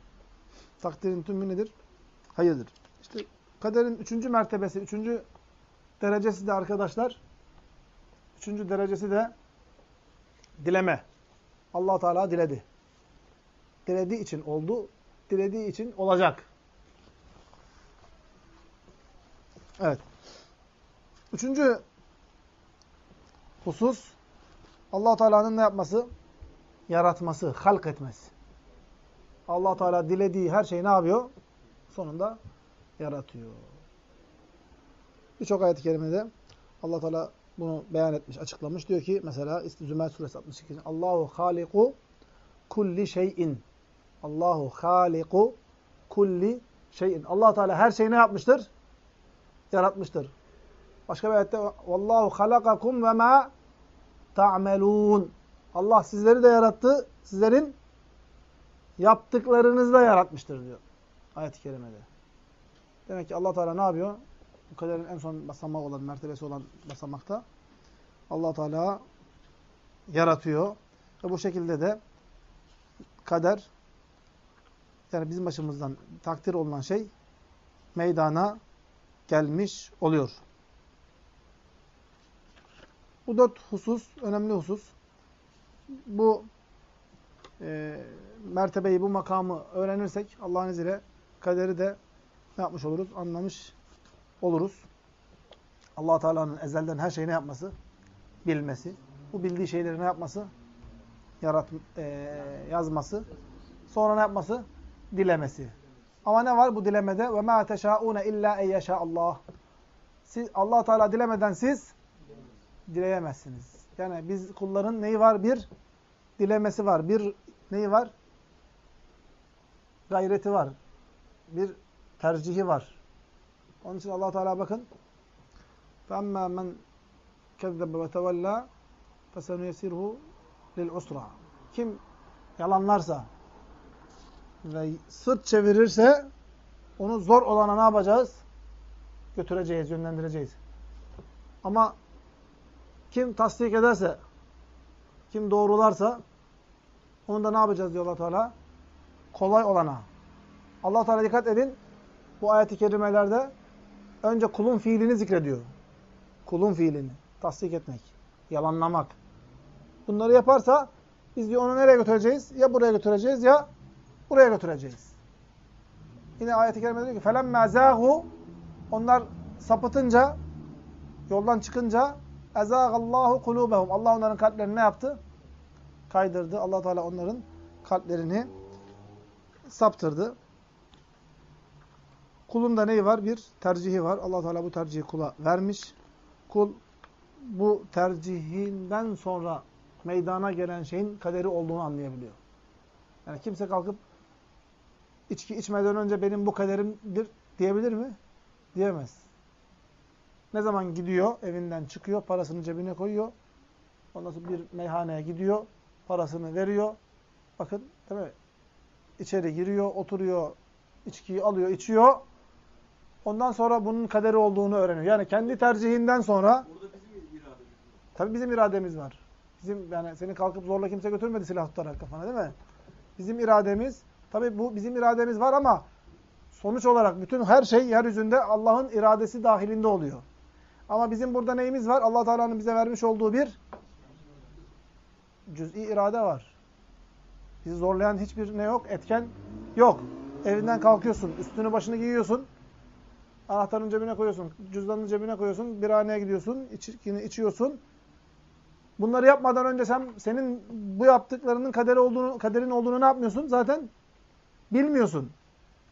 Takdirin tümü nedir? Hayırdır. İşte kaderin üçüncü mertebesi, üçüncü derecesi de arkadaşlar, üçüncü derecesi de dileme. allah Teala diledi. Dilediği için oldu, dilediği için olacak. Evet. Üçüncü husus, allah Teala'nın ne yapması? Yaratması, halk etmesi allah Teala dilediği her şeyi ne yapıyor? Sonunda yaratıyor. Birçok ayet-i kerimede allah Teala bunu beyan etmiş, açıklamış. Diyor ki mesela Zümer suresi 62. Allahu haliku kulli şeyin. Allahu haliku kulli şeyin. allah Teala her şeyi ne yapmıştır? Yaratmıştır. Başka bir ayette Vallahu halakakum ve ma ta'melun. Allah sizleri de yarattı. Sizlerin yaptıklarınızı da yaratmıştır diyor. Ayet-i kerimede. Demek ki allah Teala ne yapıyor? Bu kaderin en son basamak olan, mertebesi olan basamakta allah Teala yaratıyor. Ve bu şekilde de kader yani bizim başımızdan takdir olunan şey meydana gelmiş oluyor. Bu dört husus, önemli husus. Bu e, mertebeyi, bu makamı öğrenirsek Allah'ın izniyle kaderi de ne yapmış oluruz? Anlamış oluruz. allah Teala'nın ezelden her şeyi ne yapması? Bilmesi. Bu bildiği şeyleri ne yapması? Yarat, e, yazması. Sonra ne yapması? dilemesi. Ama ne var bu dilemede? Ve ma teşauna illa en yasha Allah. Siz Allah Teala dilemeden siz dileyemezsiniz. Yani biz kulların neyi var? Bir dilemesi var. Bir neyi var? Gayreti var. Bir tercihi var. Onun için Allah Teala bakın. Femma men kezzebe ve tevella fesenüyesirhu lil usra. Kim yalanlarsa, ve sırt çevirirse onu zor olana ne yapacağız? Götüreceğiz, yönlendireceğiz. Ama kim tasdik ederse, kim doğrularsa onu da ne yapacağız diyor allah Teala? Kolay olana. allah Teala dikkat edin. Bu ayet-i kerimelerde önce kulun fiilini zikrediyor. Kulun fiilini. Tasdik etmek. Yalanlamak. Bunları yaparsa biz diyor onu nereye götüreceğiz? Ya buraya götüreceğiz ya buraya götüreceğiz. Yine ayet-i kerimede diyor ki فَلَمَّا زَاغُوا Onlar sapıtınca, yoldan çıkınca اَزَاغَ اللّٰهُ قُلُوبَهُمْ Allah onların kalplerini ne yaptı? kaydırdı. allah Teala onların kalplerini saptırdı. Kulun da neyi var? Bir tercihi var. allah Teala bu tercihi kula vermiş. Kul bu tercihinden sonra meydana gelen şeyin kaderi olduğunu anlayabiliyor. Yani kimse kalkıp içki içmeden önce benim bu kaderimdir diyebilir mi? Diyemez. Ne zaman gidiyor, evinden çıkıyor, parasını cebine koyuyor. Ondan sonra bir meyhaneye gidiyor. Parasını veriyor. Bakın değil mi? İçeri giriyor, oturuyor, içkiyi alıyor, içiyor. Ondan sonra bunun kaderi olduğunu öğreniyor. Yani kendi tercihinden sonra Burada bizim irademiz. tabii bizim irademiz var. Bizim yani seni kalkıp zorla kimse götürmedi silah tutarak kafana değil mi? Bizim irademiz tabii bu bizim irademiz var ama sonuç olarak bütün her şey yeryüzünde Allah'ın iradesi dahilinde oluyor. Ama bizim burada neyimiz var? Allah Teala'nın bize vermiş olduğu bir cüz'i irade var. Bizi zorlayan hiçbir ne yok? Etken yok. Evinden kalkıyorsun, üstünü başını giyiyorsun. Anahtarını cebine koyuyorsun, cüzdanını cebine koyuyorsun, bir haneye gidiyorsun, içkini içiyorsun. Bunları yapmadan önce sen senin bu yaptıklarının kaderi olduğunu, kaderin olduğunu ne yapmıyorsun? Zaten bilmiyorsun.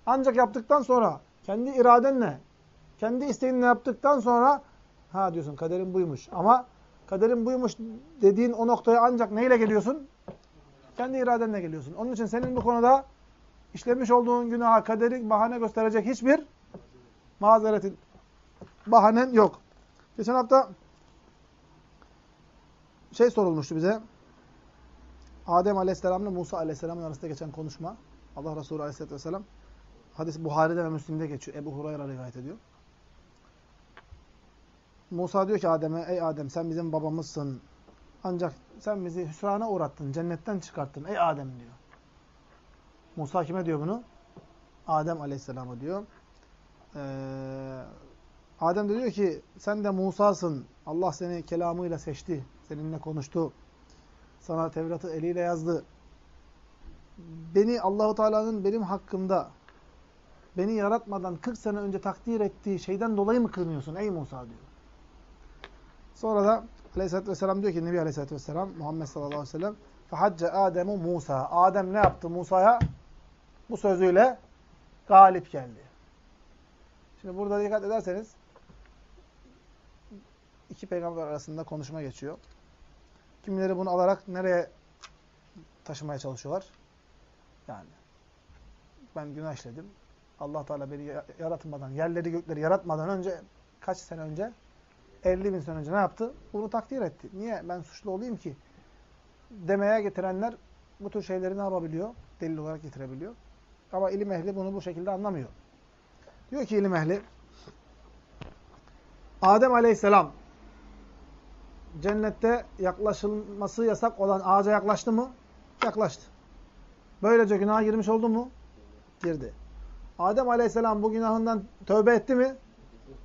Ancak yaptıktan sonra kendi iradenle, kendi isteğinle yaptıktan sonra ha diyorsun kaderin buymuş. Ama kaderin buymuş dediğin o noktaya ancak neyle geliyorsun? Kendi iradenle geliyorsun. Onun için senin bu konuda işlemiş olduğun günaha kaderi bahane gösterecek hiçbir mazeretin, bahanen yok. Geçen hafta şey sorulmuştu bize. Adem Aleyhisselam'la Musa Aleyhisselam'ın arasında geçen konuşma. Allah Resulü Aleyhisselatü Vesselam hadis Buhari'de ve Müslim'de geçiyor. Ebu Hurayra rivayet ediyor. Musa diyor ki Adem'e ey Adem sen bizim babamızsın. Ancak sen bizi hüsrana uğrattın. Cennetten çıkarttın. Ey Adem diyor. Musa kime diyor bunu? Adem Aleyhisselam'a diyor. Ee, Adem de diyor ki sen de Musa'sın. Allah seni kelamıyla seçti. Seninle konuştu. Sana Tevrat'ı eliyle yazdı Beni Allahu Teala'nın benim hakkımda beni yaratmadan 40 sene önce takdir ettiği şeyden dolayı mı kırmıyorsun ey Musa diyor. Sonra da Aleyhisselatü Vesselam diyor ki Nebi Aleyhisselatü Vesselam Muhammed sallallahu aleyhi ve sellem فَحَجَّ Adem'u Musa. Adem ne yaptı Musa'ya? Bu sözüyle galip geldi. Şimdi burada dikkat ederseniz iki peygamber arasında konuşma geçiyor. Kimileri bunu alarak nereye taşımaya çalışıyorlar? Yani ben günah işledim. Allah Teala beni yaratmadan, yerleri gökleri yaratmadan önce kaç sene önce? 50 bin sene önce ne yaptı? Bunu takdir etti. Niye ben suçlu olayım ki? Demeye getirenler bu tür şeyleri ne yapabiliyor? Delil olarak getirebiliyor. Ama ilim ehli bunu bu şekilde anlamıyor. Diyor ki ilim ehli Adem aleyhisselam cennette yaklaşılması yasak olan ağaca yaklaştı mı? Yaklaştı. Böylece günaha girmiş oldu mu? Girdi. Adem aleyhisselam bu günahından tövbe etti mi?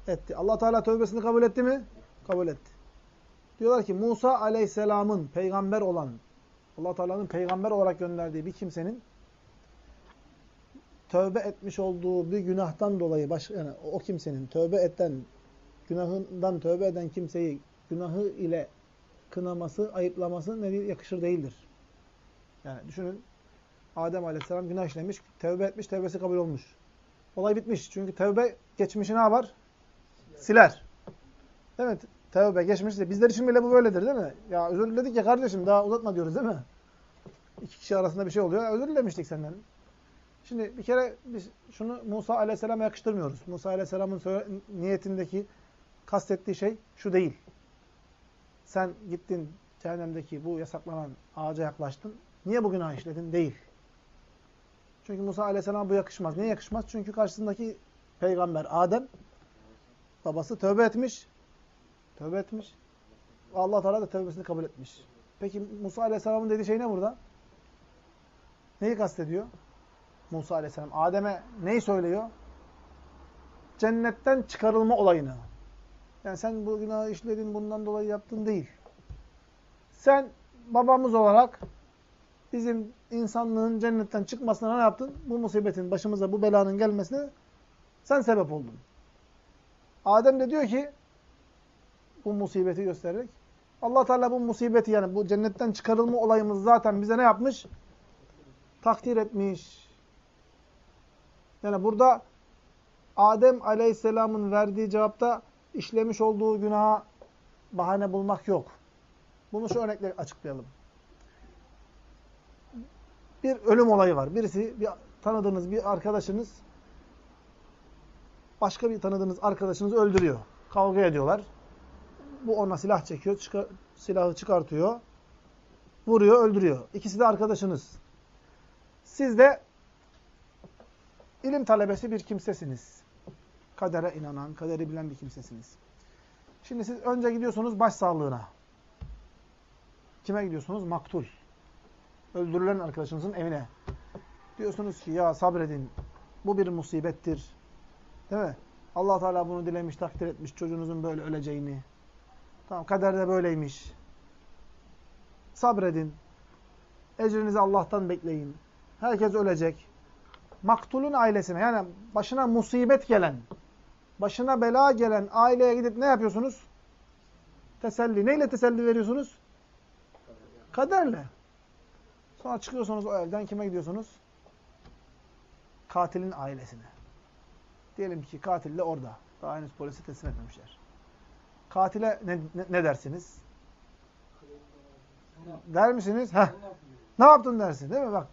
Etti. allah Teala tövbesini kabul etti mi? Kabul etti. Diyorlar ki Musa aleyhisselamın peygamber olan, allah Teala'nın peygamber olarak gönderdiği bir kimsenin tövbe etmiş olduğu bir günahtan dolayı baş, yani o kimsenin tövbe eden günahından tövbe eden kimseyi günahı ile kınaması, ayıplaması ne yakışır değildir. Yani düşünün Adem Aleyhisselam günah işlemiş, tövbe etmiş, tövbesi kabul olmuş. Olay bitmiş. Çünkü tövbe geçmişi ne yapar? Siler. Değil mi? Tövbe geçmişti. Bizler için bile bu böyledir değil mi? Ya özür diledik ya kardeşim daha uzatma diyoruz değil mi? İki kişi arasında bir şey oluyor. Özür dilemiştik senden. Şimdi bir kere biz şunu Musa Aleyhisselam'a yakıştırmıyoruz. Musa Aleyhisselam'ın niyetindeki kastettiği şey şu değil. Sen gittin cehennemdeki bu yasaklanan ağaca yaklaştın. Niye bu günah işledin? Değil. Çünkü Musa Aleyhisselam bu yakışmaz. Niye yakışmaz? Çünkü karşısındaki peygamber Adem babası tövbe etmiş. Tövbe etmiş. Allah Teala da tövbesini kabul etmiş. Peki Musa Aleyhisselam'ın dediği şey ne burada? Neyi kastediyor? Musa Aleyhisselam Adem'e neyi söylüyor? Cennetten çıkarılma olayını. Yani sen bu günahı işledin, bundan dolayı yaptın değil. Sen babamız olarak bizim insanlığın cennetten çıkmasına ne yaptın? Bu musibetin, başımıza bu belanın gelmesine sen sebep oldun. Adem de diyor ki bu musibeti göstererek Allah Teala bu musibeti yani bu cennetten çıkarılma olayımız zaten bize ne yapmış? Takdir etmiş. Yani burada Adem Aleyhisselam'ın verdiği cevapta işlemiş olduğu günaha bahane bulmak yok. Bunu şu örnekle açıklayalım. Bir ölüm olayı var. Birisi, bir tanıdığınız bir arkadaşınız başka bir tanıdığınız arkadaşınızı öldürüyor. Kavga ediyorlar. Bu ona silah çekiyor, çıkar, silahı çıkartıyor, vuruyor, öldürüyor. İkisi de arkadaşınız. Siz de ilim talebesi bir kimsesiniz. Kadere inanan, kaderi bilen bir kimsesiniz. Şimdi siz önce gidiyorsunuz başsağlığına. Kime gidiyorsunuz? Maktul. Öldürülen arkadaşınızın evine. Diyorsunuz ki ya sabredin. Bu bir musibettir. Değil mi? allah Teala bunu dilemiş, takdir etmiş çocuğunuzun böyle öleceğini. Tamam kaderde böyleymiş. Sabredin. Ecrinizi Allah'tan bekleyin. Herkes ölecek. Maktulun ailesine yani başına musibet gelen, başına bela gelen aileye gidip ne yapıyorsunuz? Teselli. Neyle teselli veriyorsunuz? Kaderle. Sonra çıkıyorsunuz o evden kime gidiyorsunuz? Katilin ailesine. Diyelim ki katil de orada. Daha henüz polisi teslim etmemişler. Katile ne, ne, ne dersiniz? Der misiniz? Heh. Ne yaptın dersin değil mi? Bak.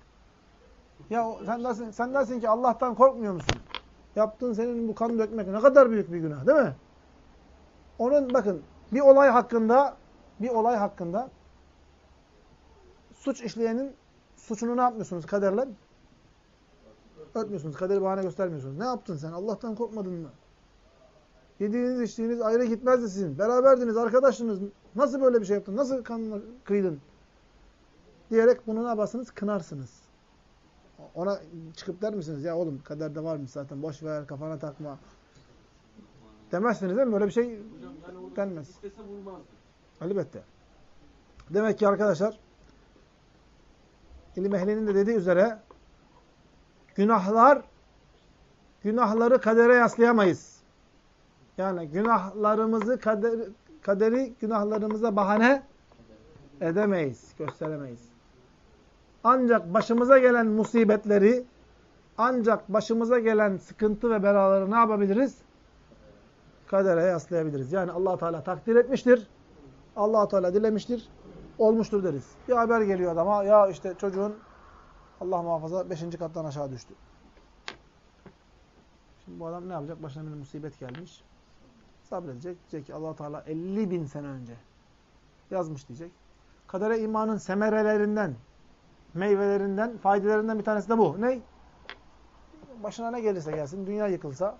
Ya sen dersin, sen dersin ki Allah'tan korkmuyor musun? Yaptığın senin bu kan dökmek ne kadar büyük bir günah değil mi? Onun bakın bir olay hakkında bir olay hakkında suç işleyenin suçunu ne yapmıyorsunuz kaderle? Örtmüyorsunuz. Kaderi bahane göstermiyorsunuz. Ne yaptın sen? Allah'tan korkmadın mı? Yediğiniz içtiğiniz ayrı gitmezdi sizin. Beraberdiniz, arkadaşınız. Nasıl böyle bir şey yaptın? Nasıl kanla kıydın? Diyerek bunu ne yaparsınız? Kınarsınız. Ona çıkıp der misiniz? Ya oğlum kaderde varmış zaten. Boş ver, kafana takma. Demezsiniz değil mi? Böyle bir şey denmez. Elbette. Demek ki arkadaşlar ilim ehlinin de dediği üzere günahlar günahları kadere yaslayamayız. Yani günahlarımızı kader, kaderi günahlarımıza bahane edemeyiz, gösteremeyiz. Ancak başımıza gelen musibetleri, ancak başımıza gelen sıkıntı ve belaları ne yapabiliriz? Kadere yaslayabiliriz. Yani allah Teala takdir etmiştir. allah Teala dilemiştir. Olmuştur deriz. Bir haber geliyor adama. Ya işte çocuğun Allah muhafaza beşinci kattan aşağı düştü. Şimdi bu adam ne yapacak? Başına bir musibet gelmiş. Sabredecek. Diyecek ki allah Teala 50 bin sene önce yazmış diyecek. Kadere imanın semerelerinden, meyvelerinden, faydelerinden bir tanesi de bu. Ne? Başına ne gelirse gelsin, dünya yıkılsa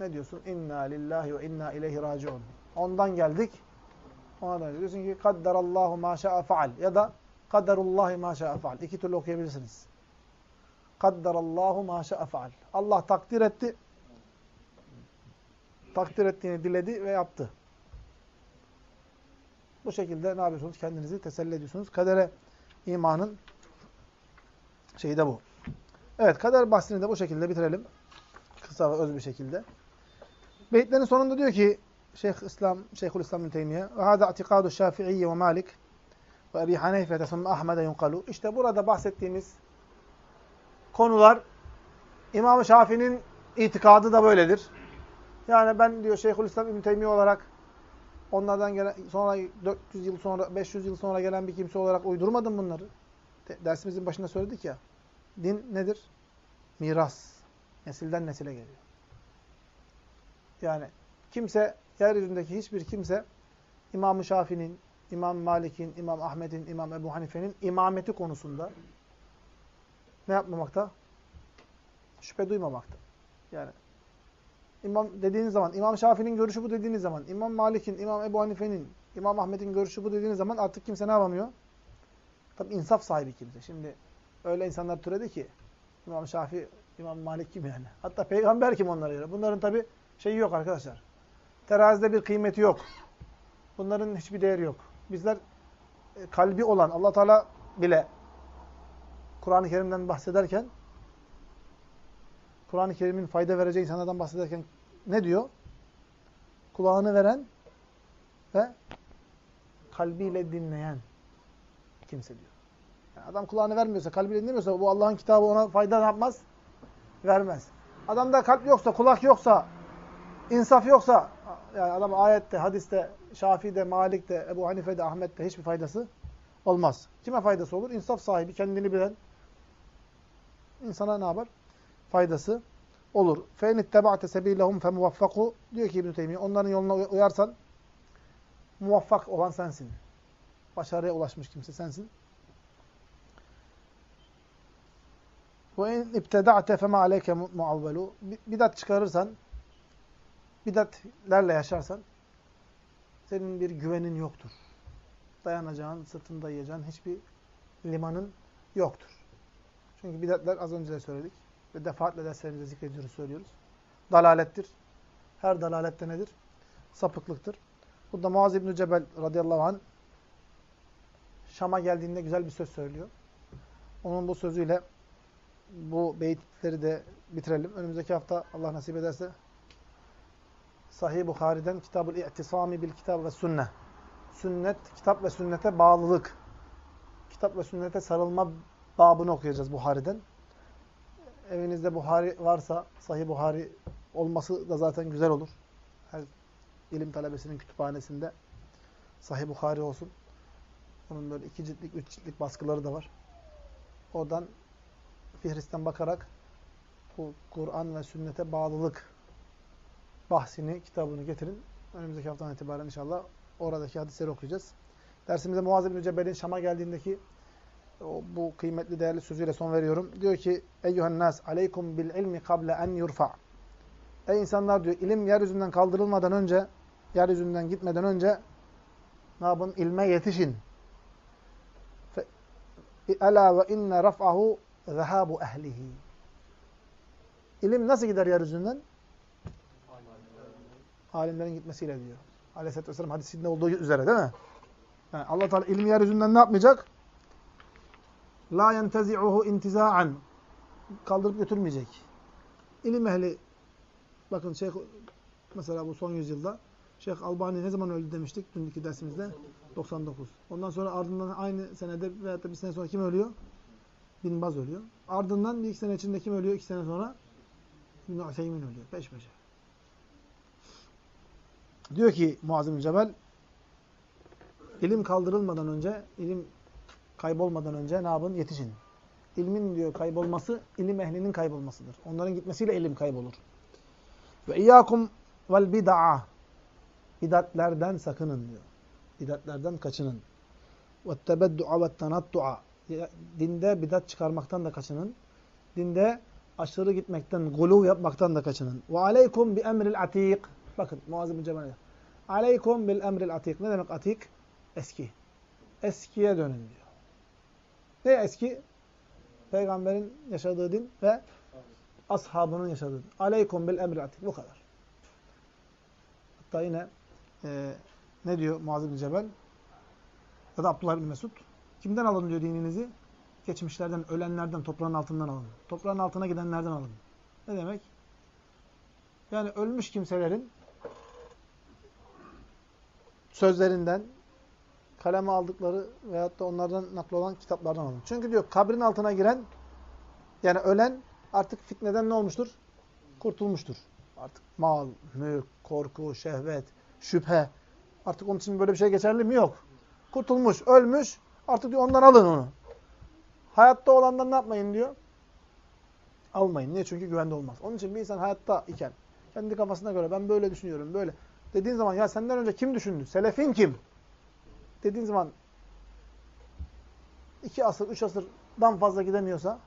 ne diyorsun? İnna lillahi ve inna ileyhi raciun. Ondan geldik. Ona da diyorsun ki kadderallahu ma şa'a faal ya da kadderullahi ma şa'a faal. İki türlü okuyabilirsiniz. Kadderallahu ma şa'a faal. Allah takdir etti. Takdir ettiğini diledi ve yaptı. Bu şekilde ne yapıyorsunuz? Kendinizi teselli ediyorsunuz. Kadere imanın şeyi de bu. Evet, kader bahsini de bu şekilde bitirelim. Kısa ve öz bir şekilde. Beytlerin sonunda diyor ki Şeyh İslam, Şeyhül İslam bin Teymiye Şafii ve Malik ve Ebi Hanife thumme Ahmed'e yunkalu. İşte burada bahsettiğimiz konular İmam-ı Şafii'nin itikadı da böyledir. Yani ben diyor Şeyhül İslam İbn Teymiye olarak onlardan gelen sonra 400 yıl sonra 500 yıl sonra gelen bir kimse olarak uydurmadım bunları. Dersimizin başında söyledik ya. Din nedir? Miras. Nesilden nesile geliyor. Yani kimse, yeryüzündeki hiçbir kimse İmam-ı Şafii'nin, İmam Malik'in, İmam Ahmet'in, İmam Ebu Hanife'nin imameti konusunda ne yapmamakta? Şüphe duymamakta. Yani İmam dediğiniz zaman, İmam Şafii'nin görüşü bu dediğiniz zaman, İmam Malik'in, İmam Ebu Hanife'nin, İmam Ahmet'in görüşü bu dediğiniz zaman artık kimse ne yapamıyor? Tabi insaf sahibi kimse. Şimdi öyle insanlar türedi ki İmam Şafii, İmam Malik kim yani? Hatta peygamber kim onlara göre? Bunların tabi şeyi yok arkadaşlar. Terazide bir kıymeti yok. Bunların hiçbir değeri yok. Bizler e, kalbi olan Allah Teala bile Kur'an-ı Kerim'den bahsederken Kur'an-ı Kerim'in fayda vereceği insanlardan bahsederken ne diyor? Kulağını veren ve kalbiyle dinleyen kimse diyor. Yani adam kulağını vermiyorsa, kalbiyle dinlemiyorsa bu Allah'ın kitabı ona fayda yapmaz? Vermez. Adamda kalp yoksa, kulak yoksa, insaf yoksa, yani adam ayette, hadiste, Şafii'de, Malik'te, Ebu Hanife'de, Ahmet'te hiçbir faydası olmaz. Kime faydası olur? İnsaf sahibi, kendini bilen insana ne yapar? Faydası olur. فَاِنِ اتَّبَعْتَ سَب۪يلَهُمْ فَمُوَفَّقُ Diyor ki İbn-i Teymiye, onların yoluna uyarsan muvaffak olan sensin. Başarıya ulaşmış kimse sensin. Ve in ibteda'te fema aleyke muavvelu. Bidat çıkarırsan, bidatlerle yaşarsan senin bir güvenin yoktur. Dayanacağın, sırtında yiyeceğin hiçbir limanın yoktur. Çünkü bidatler az önce de söyledik ve defaatle derslerimizde zikrediyoruz, söylüyoruz. Dalalettir. Her dalalette nedir? Sapıklıktır. Burada Muaz İbn-i Cebel radıyallahu anh Şam'a geldiğinde güzel bir söz söylüyor. Onun bu sözüyle bu beyitleri de bitirelim. Önümüzdeki hafta Allah nasip ederse Sahih Bukhari'den Kitab-ül İ'tisami bil Kitab ve Sünne. Sünnet, kitap ve sünnete bağlılık. Kitap ve sünnete sarılma babını okuyacağız Buhari'den. Evinizde Buhari varsa, Sahih Buhari olması da zaten güzel olur. Her ilim talebesinin kütüphanesinde Sahih Buhari olsun. Onun böyle iki ciltlik, üç ciltlik baskıları da var. Oradan Fihris'ten bakarak bu Kur'an ve sünnete bağlılık bahsini, kitabını getirin. Önümüzdeki haftadan itibaren inşallah oradaki hadisleri okuyacağız. Dersimize Muaz bin Cebel'in Şam'a geldiğindeki o, bu kıymetli değerli sözüyle son veriyorum. Diyor ki Eyyühen nas aleykum bil ilmi kable en yurfa. Ey insanlar diyor ilim yeryüzünden kaldırılmadan önce yeryüzünden gitmeden önce ne yapın? İlme yetişin. Ela ve inne raf'ahu zehabu ehlihi. İlim nasıl gider yeryüzünden? Alimlerin gitmesiyle diyor. Aleyhisselatü Vesselam hadisinde olduğu üzere değil mi? Yani allah Teala ilmi yeryüzünden ne yapmayacak? La yentezi'uhu intiza'an. Kaldırıp götürmeyecek. İlim ehli bakın Şeyh mesela bu son yüzyılda Şeyh Albani ne zaman öldü demiştik dünkü dersimizde? 99. Ondan sonra ardından aynı senede veyahut da bir sene sonra kim ölüyor? Bin Baz ölüyor. Ardından bir iki sene içinde kim ölüyor? İki sene sonra İbn-i Useymin ölüyor. Peş peşe. Diyor ki Muazzim Cebel ilim kaldırılmadan önce, ilim kaybolmadan önce ne yapın? Yetişin. İlmin diyor kaybolması, ilim ehlinin kaybolmasıdır. Onların gitmesiyle ilim kaybolur. Ve iyyakum vel bid'a. Bidatlerden sakının diyor. Bidatlerden kaçının. Ve tebeddu'a ve tenattu'a. Dinde bidat çıkarmaktan da kaçının. Dinde aşırı gitmekten, guluv yapmaktan da kaçının. Ve aleykum bi emril atik. Bakın Muazzim bin Cebel. Aleykum bil emril atik. Ne demek atik? Eski. Eskiye dönün diyor. Ne eski? Peygamberin yaşadığı din ve ashabının yaşadığı din. Aleykum bil emril atik. Bu kadar. Hatta yine e, ne diyor Muazzim bin Cebel? Ya da Abdullah bin Mesud. Kimden alın diyor dininizi? Geçmişlerden, ölenlerden, toprağın altından alın. Toprağın altına gidenlerden alın. Ne demek? Yani ölmüş kimselerin sözlerinden, kaleme aldıkları veyahut da onlardan nakl kitaplardan alın. Çünkü diyor kabrin altına giren, yani ölen artık fitneden ne olmuştur? Kurtulmuştur. Artık mal, mülk, korku, şehvet, şüphe. Artık onun için böyle bir şey geçerli mi? Yok. Kurtulmuş, ölmüş. Artık diyor ondan alın onu. Hayatta olandan ne yapmayın diyor? Almayın. Niye? Çünkü güvende olmaz. Onun için bir insan hayatta iken kendi kafasına göre ben böyle düşünüyorum, böyle. Dediğin zaman ya senden önce kim düşündü? Selefin kim? Dediğin zaman iki asır, üç asırdan fazla gidemiyorsa,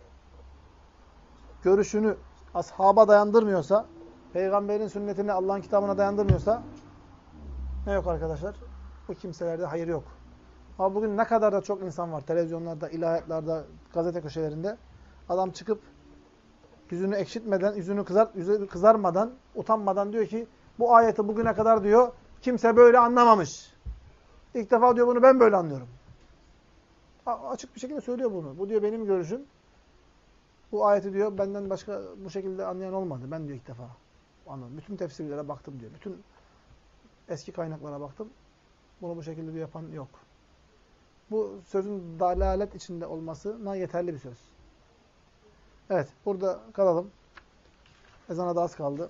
görüşünü ashaba dayandırmıyorsa, peygamberin sünnetini Allah'ın kitabına dayandırmıyorsa ne yok arkadaşlar? Bu kimselerde hayır yok. Ama bugün ne kadar da çok insan var televizyonlarda, ilahiyatlarda, gazete köşelerinde. Adam çıkıp yüzünü ekşitmeden, yüzünü kızar, yüzü kızarmadan, utanmadan diyor ki bu ayeti bugüne kadar diyor kimse böyle anlamamış. İlk defa diyor bunu ben böyle anlıyorum. Açık bir şekilde söylüyor bunu. Bu diyor benim görüşüm. Bu ayeti diyor benden başka bu şekilde anlayan olmadı. Ben diyor ilk defa anladım. Bütün tefsirlere baktım diyor. Bütün eski kaynaklara baktım. Bunu bu şekilde bir yapan yok. Bu sözün dalalet içinde olmasına yeterli bir söz. Evet, burada kalalım. Ezana da az kaldı.